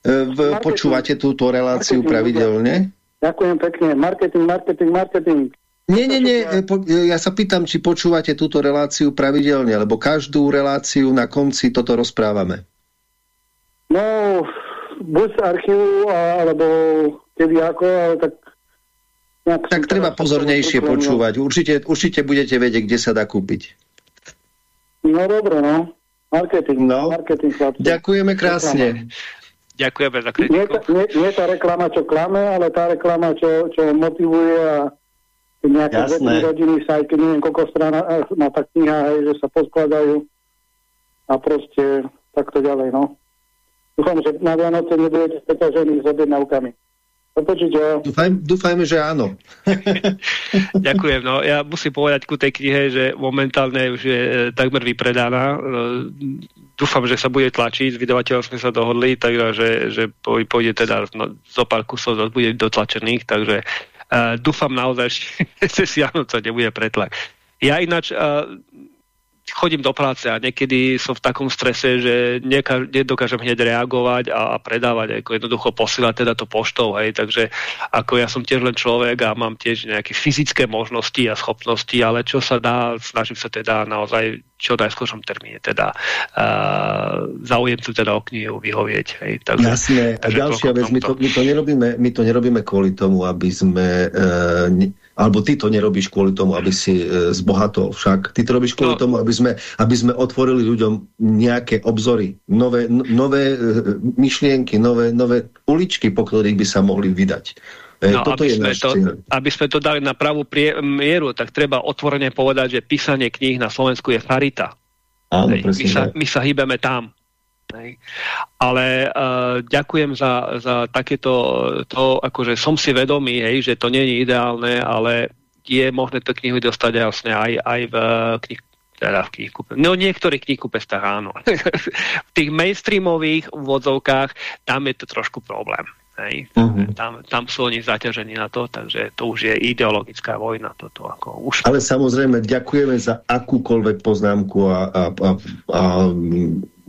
e, v, počúvate túto reláciu pravidelne? Ďakujem pekne. Marketing, marketing, marketing. Nie, nie, nie, ja sa pýtam, či počúvate túto reláciu pravidelne, lebo každú reláciu na konci toto rozprávame. No, buď z archívu, alebo kedy ako, ale tak... Tak treba pozornejšie počúvať. Určite, určite budete vedieť, kde sa dá kúpiť. No dobre, no. Marketing, no. marketing chlapci. Ďakujeme krásne. Ďakujeme za kritiku. Nie, nie, nie tá reklama, čo klame, ale tá reklama, čo, čo motivuje a nejaké veci rodiny sa, aj keď neviem, koľko strana má tá kniha, hej, že sa poskladajú a proste takto ďalej, no. Dúfam, že na Vianoce nebudete preťažení s objednávkami. Dúfajme, dúfajme, že áno. Ďakujem. No, ja musím povedať ku tej knihe, že momentálne už je e, takmer vypredaná. E, dúfam, že sa bude tlačiť. S vydavateľom sme sa dohodli, takže že, že pôjde teda no, zo pár kusov bude dotlačených, takže uh, dúfam naozaj, že si áno, to nebude pretlak. Ja ináč uh, chodím do práce a niekedy som v takom strese, že nedokážem hneď reagovať a, predávať, ako jednoducho posílať teda to poštou, hej, takže ako ja som tiež len človek a mám tiež nejaké fyzické možnosti a schopnosti, ale čo sa dá, snažím sa teda naozaj čo najskôršom termíne teda uh, zaujemcu teda o knihu vyhovieť. Hej. Takže, Jasné. A ďalšia vec, my to, my, to nerobíme, my to nerobíme kvôli tomu, aby sme uh, alebo ty to nerobíš kvôli tomu, aby si e, zbohatol. Však ty to robíš kvôli no. tomu, aby sme, aby sme otvorili ľuďom nejaké obzory, nové, nové e, myšlienky, nové, nové uličky, po ktorých by sa mohli vydať. E, no, Toto aby, je sme to, aby sme to dali na pravú mieru, tak treba otvorene povedať, že písanie kníh na Slovensku je farita. Áno, my, sa, my sa hýbeme tam. Ale uh, ďakujem za, za takéto, to, akože som si vedomý, hej, že to nie je ideálne, ale je možné to knihu dostať vlastne aj, aj v knih, teda v knihkupe. No niektorých knihkupestách áno. v tých mainstreamových úvodzovkách tam je to trošku problém. Hej. Uh mhm. -huh. tam, tam sú oni zaťažení na to, takže to už je ideologická vojna. Toto ako už... Ale samozrejme, ďakujeme za akúkoľvek poznámku a, a, a, a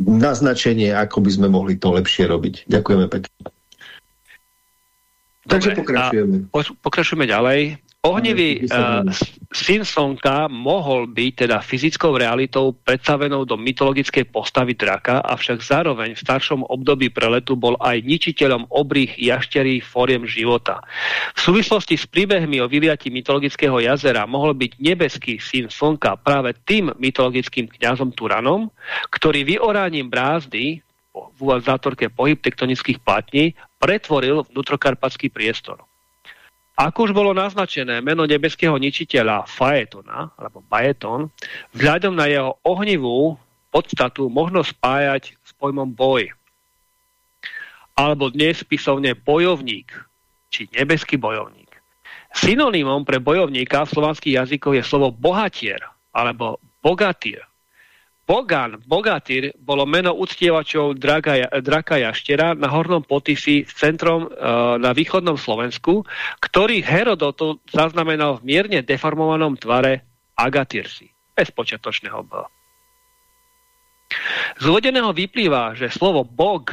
naznačenie, ako by sme mohli to lepšie robiť. Ďakujeme pekne. Dobre, Takže pokračujeme. Pokračujeme ďalej. Ohnivý uh, syn Slnka mohol byť teda fyzickou realitou predstavenou do mytologickej postavy draka, avšak zároveň v staršom období preletu bol aj ničiteľom obrých jašterí fóriem života. V súvislosti s príbehmi o vyliati mytologického jazera mohol byť nebeský syn Slnka práve tým mytologickým kňazom Turanom, ktorý vyoráním brázdy v zátorke pohyb tektonických platní pretvoril vnútrokarpatský priestor. Ako už bolo naznačené, meno nebeského ničiteľa Faetona, alebo Baeton, vzhľadom na jeho ohnivú podstatu možno spájať s pojmom boj. Alebo dnes písovne bojovník, či nebeský bojovník. Synonymom pre bojovníka v slovanských jazykoch je slovo bohatier, alebo bogatír. Bogan, Bogatýr bolo meno uctievačov draka, jaštera na Hornom Potisi s centrom e, na východnom Slovensku, ktorý Herodot zaznamenal v mierne deformovanom tvare Agatyrsi, bez počiatočného B. Z uvedeného vyplýva, že slovo Bog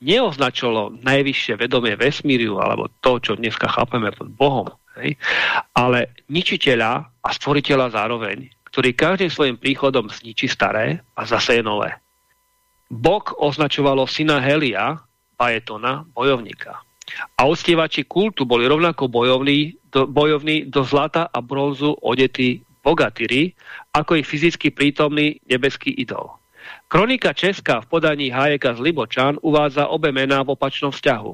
neoznačilo najvyššie vedomie vesmíriu, alebo to, čo dneska chápeme pod Bohom, hej? ale ničiteľa a stvoriteľa zároveň, ktorý každým svojim príchodom zničí staré a zaseje nové. Bok označovalo syna Helia, Paetona, bojovníka. A uctievači kultu boli rovnako bojovní do, bojovní do zlata a bronzu odetí bogatyri, ako ich fyzicky prítomný nebeský idol. Kronika Česká v podaní Hajeka z Libočan uvádza obe mená v opačnom vzťahu.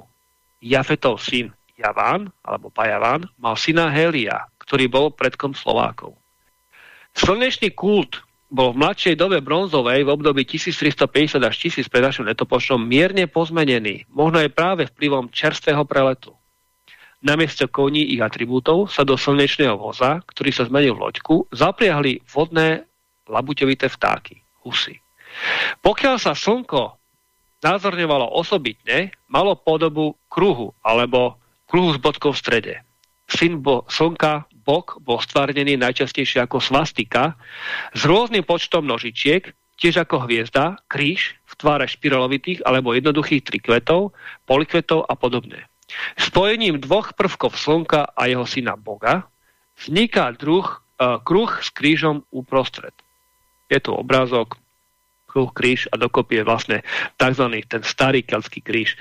Jafetov syn Javán, alebo Pajaván, mal syna Helia, ktorý bol predkom Slovákov. Slnečný kult bol v mladšej dobe bronzovej v období 1350 až 1000 pred našim letopočtom mierne pozmenený, možno aj práve vplyvom čerstvého preletu. namiesto koní ich atribútov sa do slnečného voza, ktorý sa zmenil v loďku, zapriahli vodné labuťovité vtáky, husy. Pokiaľ sa slnko názorňovalo osobitne, malo podobu kruhu alebo kruhu s bodkou v strede. Syn bo, slnka, bok, bol stvárnený najčastejšie ako svastika s rôznym počtom nožičiek, tiež ako hviezda, kríž v tváre špirolovitých alebo jednoduchých trikvetov, polikvetov a podobne. Spojením dvoch prvkov slnka a jeho syna Boga vzniká druh, uh, kruh s krížom uprostred. Je tu obrázok, kruh, kríž a dokopy je vlastne tzv. ten starý keltský kríž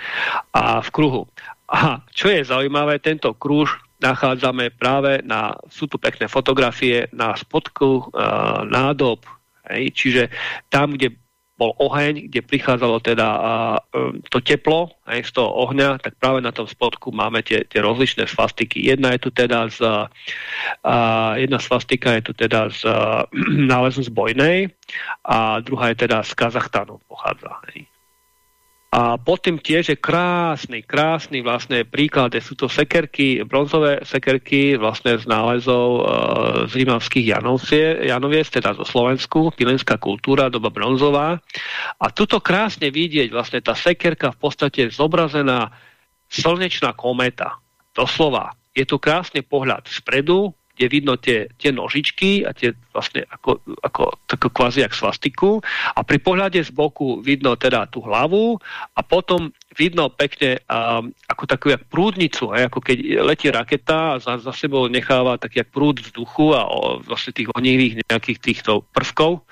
a v kruhu. A čo je zaujímavé, tento kruž nachádzame práve na, sú tu pekné fotografie na spodku uh, nádob, hej, čiže tam, kde bol oheň, kde prichádzalo teda uh, to teplo aj z toho ohňa, tak práve na tom spodku máme tie, tie rozličné svastiky. Jedna je tu teda z, uh, jedna svastika je tu teda z uh, nálezu z Bojnej a druhá je teda z Kazachstanu pochádza. Hej. A potom tiež je krásny, krásny vlastne príklad, sú to sekerky, bronzové sekerky vlastne z nálezov e, z rímavských Janovie, Janoviec, teda zo Slovensku, pilenská kultúra, doba bronzová. A tuto krásne vidieť vlastne tá sekerka v podstate zobrazená slnečná kometa. Doslova. Je tu krásny pohľad spredu, kde vidno tie, tie nožičky a tie vlastne ako, ako tako kvázi jak svastiku a pri pohľade z boku vidno teda tú hlavu a potom vidno pekne um, ako takú jak prúdnicu, aj, ako keď letí raketa a za, za sebou necháva taký jak prúd vzduchu a o, vlastne tých ohnivých nejakých týchto prvkov.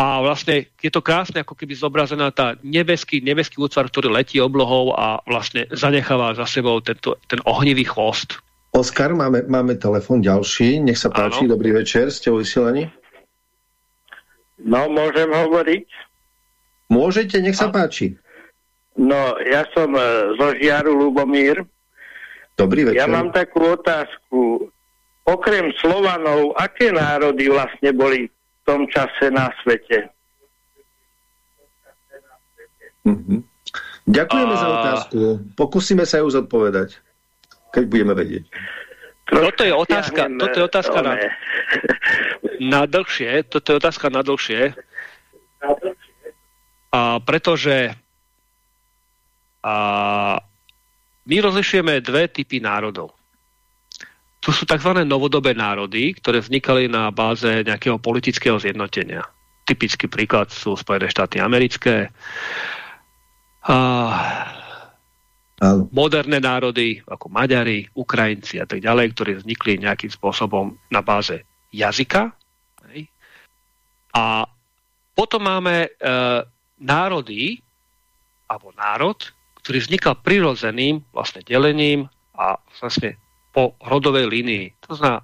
A vlastne je to krásne, ako keby zobrazená tá nebeský, nebeský útvar, ktorý letí oblohou a vlastne zanecháva za sebou tento, ten ohnivý chvost. Oskar, máme, máme telefon ďalší. Nech sa páči, Áno. dobrý večer, ste o vysielaní? No, môžem hovoriť? Môžete, nech sa A... páči. No, ja som e, zo Žiaru Lubomír. Dobrý večer. Ja mám takú otázku. Okrem Slovanov, aké národy vlastne boli v tom čase na svete? Mhm. Ďakujeme A... za otázku. Pokúsime sa ju zodpovedať keď budeme vedieť. Toto je otázka, toto je otázka na, na dlhšie, toto je otázka na dlhšie, a pretože a, my rozlišujeme dve typy národov. Tu sú tzv. novodobé národy, ktoré vznikali na báze nejakého politického zjednotenia. Typický príklad sú Spojené štáty americké. A. moderné národy ako Maďari, Ukrajinci a tak ďalej, ktorí vznikli nejakým spôsobom na báze jazyka. A potom máme e, národy, alebo národ, ktorý vznikal prirodzeným vlastne delením a vlastne po rodovej línii. To znamená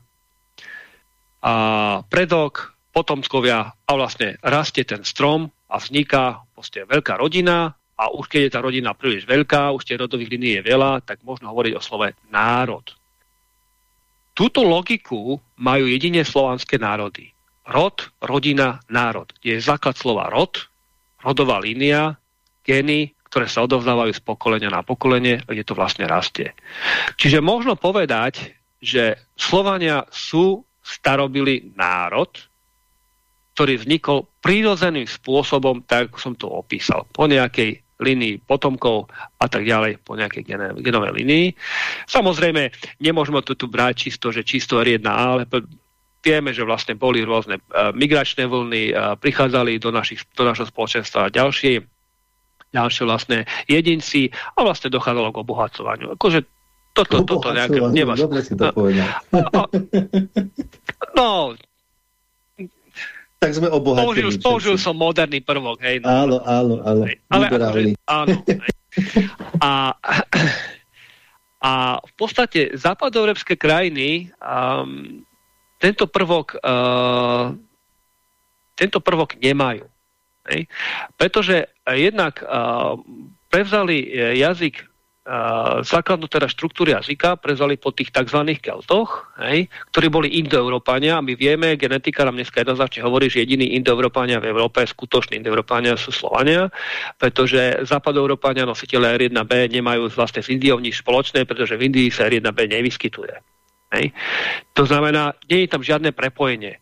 predok, potomskovia a vlastne rastie ten strom a vzniká vlastne veľká rodina a už keď je tá rodina príliš veľká, už tie rodových línií je veľa, tak možno hovoriť o slove národ. Túto logiku majú jedine slovanské národy. Rod, rodina, národ. Je základ slova rod, rodová línia, gény, ktoré sa odovzdávajú z pokolenia na pokolenie, kde to vlastne rastie. Čiže možno povedať, že Slovania sú starobili národ, ktorý vznikol prírodzeným spôsobom, tak ako som to opísal, po nejakej línii potomkov a tak ďalej po nejakej genovej línii. Samozrejme, nemôžeme to tu brať čisto, že čisto riedna A, ale vieme, že vlastne boli rôzne uh, migračné vlny, uh, prichádzali do, našich, do našho spoločenstva ďalšie, ďalšie vlastne jedinci a vlastne dochádzalo k obohacovaniu. Akože toto, toto nejaké... Dobre si to povedal. No, tak sme obohatení. Použil, použil som moderný prvok, hej. No, áno, áno, áno. Hej. Ale akože, áno. Hej. A, a v podstate západoeurópske krajiny um, tento prvok uh, tento prvok nemajú. Hej. Pretože jednak uh, prevzali jazyk uh, základnú teda štruktúru jazyka prezali po tých tzv. keltoch, hej, ktorí boli indoeurópania my vieme, genetika nám dneska jednoznačne hovorí, že jediní indoeurópania v Európe, skutoční indoeurópania sú Slovania, pretože západoeurópania nositeľe R1B nemajú vlastne s Indiou nič spoločné, pretože v Indii sa R1B nevyskytuje. Hej. To znamená, nie je tam žiadne prepojenie.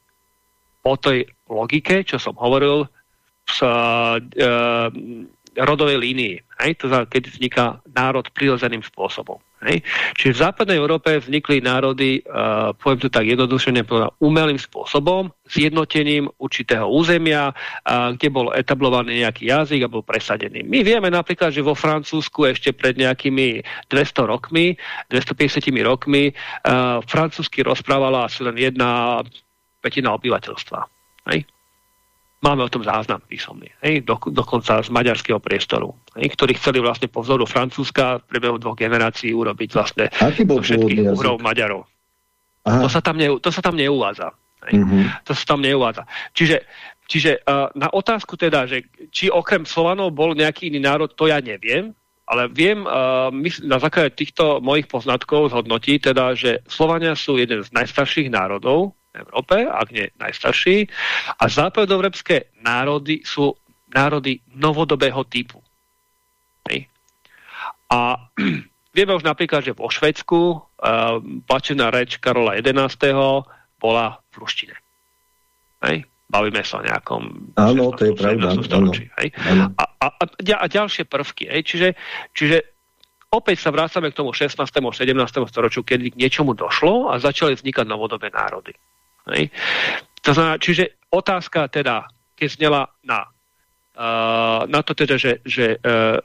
Po tej logike, čo som hovoril, s, uh, rodovej línii. Hej? To znamená, keď vzniká národ prirodzeným spôsobom. Hej? Čiže v západnej Európe vznikli národy, uh, poviem to tak jednodušene, umelým spôsobom, zjednotením určitého územia, uh, kde bol etablovaný nejaký jazyk a bol presadený. My vieme napríklad, že vo Francúzsku ešte pred nejakými 200 rokmi, 250 rokmi, uh, francúzsky rozprávala asi len jedna petina obyvateľstva. Hej? Máme o tom záznam písomný, hej, do, dokonca z maďarského priestoru, hej, ktorí chceli vlastne po vzoru Francúzska v priebehu dvoch generácií urobiť vlastne Aký bol všetkých úrov Maďarov. To sa, tam ne, to sa tam neuvádza. Hej. Mm -hmm. To sa tam neuvádza. Čiže, čiže uh, na otázku teda, že či okrem Slovanov bol nejaký iný národ, to ja neviem, ale viem uh, na základe týchto mojich poznatkov zhodnotiť teda, že Slovania sú jeden z najstarších národov Európe, ak nie najstarší. A západoevropské národy sú národy novodobého typu. Hej. A vieme už napríklad, že vo Švedsku uh, plačená reč Karola XI. bola v ruštine. Hej. Bavíme sa o nejakom... Áno, to je pravda. Storočí, hej. A, a, a, a ďalšie prvky. Hej. Čiže, čiže opäť sa vrácame k tomu 16. 17. storočiu, kedy k niečomu došlo a začali vznikať novodobé národy. Hej. To znamená, čiže otázka teda, keď znela na, uh, na to teda, že, že uh,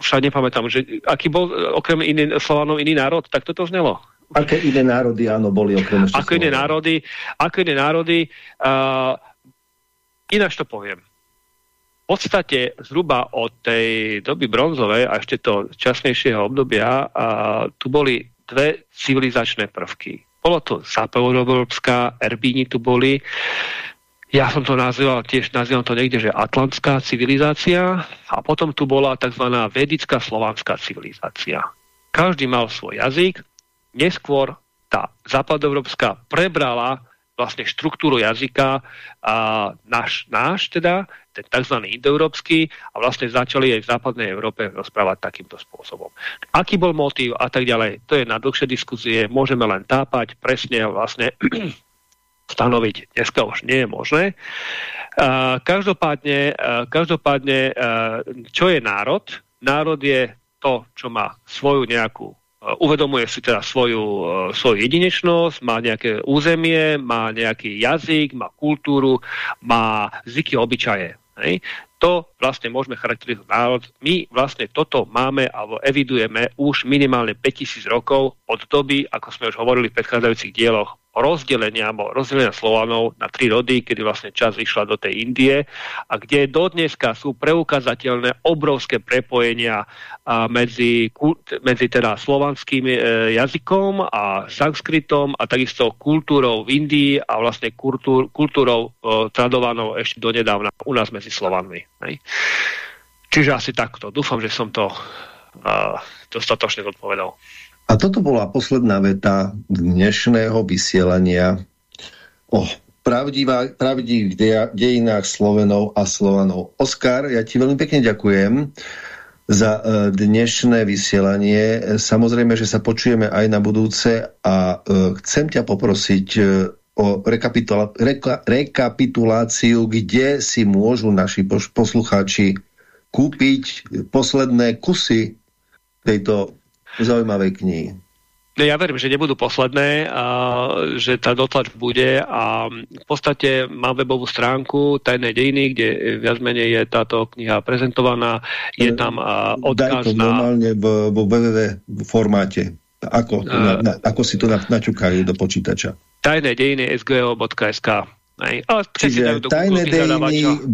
už sa nepamätám, že aký bol okrem iný, Slovanov iný národ, tak toto znelo. Aké iné národy, áno, boli okrem ešte Ako iné národy, ako iné národy, uh, ináč to poviem. V podstate zhruba od tej doby bronzovej a ešte to časnejšieho obdobia uh, tu boli dve civilizačné prvky bolo to západoeurópska, Erbíni tu boli. Ja som to nazýval, tiež nazýval to niekde, že atlantská civilizácia a potom tu bola tzv. vedická slovanská civilizácia. Každý mal svoj jazyk, neskôr tá západoeurópska prebrala vlastne štruktúru jazyka a náš, náš teda, ten tzv. indoeurópsky a vlastne začali aj v západnej Európe rozprávať takýmto spôsobom. Aký bol motív a tak ďalej, to je na dlhšie diskusie, môžeme len tápať presne vlastne stanoviť. Dneska už nie je možné. Každopádne, každopádne čo je národ? Národ je to, čo má svoju nejakú uvedomuje si teda svoju, e, svoju jedinečnosť, má nejaké územie, má nejaký jazyk, má kultúru, má zvyky, obyčaje. Hej? To vlastne môžeme charakterizovať národ. My vlastne toto máme alebo evidujeme už minimálne 5000 rokov od doby, ako sme už hovorili v predchádzajúcich dieloch, rozdelenia alebo rozdelenia Slovanov na tri rody, kedy vlastne čas vyšla do tej Indie a kde dodneska sú preukazateľné obrovské prepojenia medzi, medzi teda slovanským e, jazykom a sanskritom a takisto kultúrou v Indii a vlastne kultúr, kultúrou e, tradovanou ešte donedávna u nás medzi Slovanmi. Čiže asi takto. Dúfam, že som to dostatočne odpovedal. A toto bola posledná veta dnešného vysielania o pravdivá, pravdivých dejinách Slovenov a Slovanov. Oskar, ja ti veľmi pekne ďakujem za e, dnešné vysielanie. Samozrejme, že sa počujeme aj na budúce a e, chcem ťa poprosiť e, o rekapitula reka rekapituláciu, kde si môžu naši poslucháči kúpiť posledné kusy tejto zaujímavej knihy. Ja verím, že nebudú posledné, a že tá dotlač bude a v podstate mám webovú stránku Tajné dejiny, kde viac menej je táto kniha prezentovaná. Je tam odkaz Daj to na... normálne v, v www formáte. Ako, na, na, ako si to načukajú do počítača? Tajné dejiny sgo.sk Hej. Ale Čiže tajné dejiny.sgo.sk,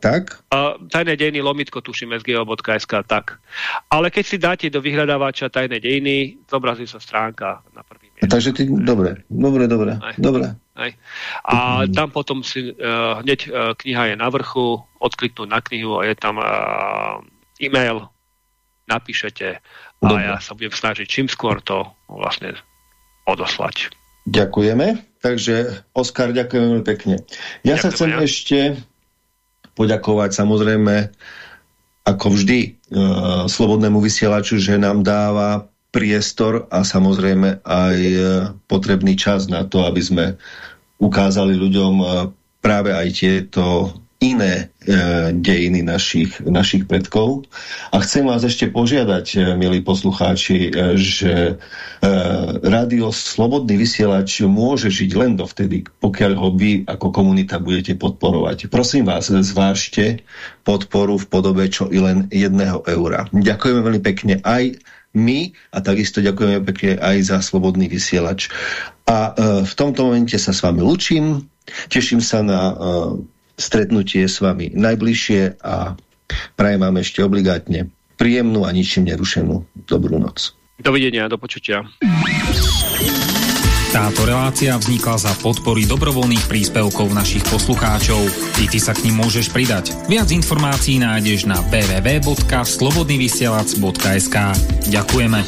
tak? A, tajné dejiny lomitko tuším sgo.sk, tak. Ale keď si dáte do vyhľadávača tajné dejiny, zobrazí sa stránka na prvý mieste. Takže ty, dobre, dobre, dobre. Aj. dobre. Aj. A tam potom si uh, hneď uh, kniha je na vrchu, odkliknúť na knihu a je tam uh, e-mail napíšete a Dobre. ja sa budem snažiť čím skôr to vlastne odoslať. Ďakujeme. Takže Oskar, ďakujem veľmi pekne. Ja ďakujem sa chcem ja. ešte poďakovať samozrejme ako vždy e, slobodnému vysielaču, že nám dáva priestor a samozrejme aj e, potrebný čas na to, aby sme ukázali ľuďom e, práve aj tieto iné e, dejiny našich, našich predkov. A chcem vás ešte požiadať, e, milí poslucháči, e, že e, rádio Slobodný vysielač môže žiť len dovtedy, pokiaľ ho vy ako komunita budete podporovať. Prosím vás, zvážte podporu v podobe čo i len jedného eura. Ďakujeme veľmi pekne aj my a takisto ďakujeme pekne aj za Slobodný vysielač. A v tomto momente sa s vami lučím. Teším sa na stretnutie s vami najbližšie a prajem vám ešte obligátne príjemnú a ničím nerušenú dobrú noc. Dovidenia, do počutia. Táto relácia vznikla za podpory dobrovoľných príspevkov našich poslucháčov. I ty sa k ním môžeš pridať. Viac informácií nájdeš na www.slobodnyvysielac.sk Ďakujeme.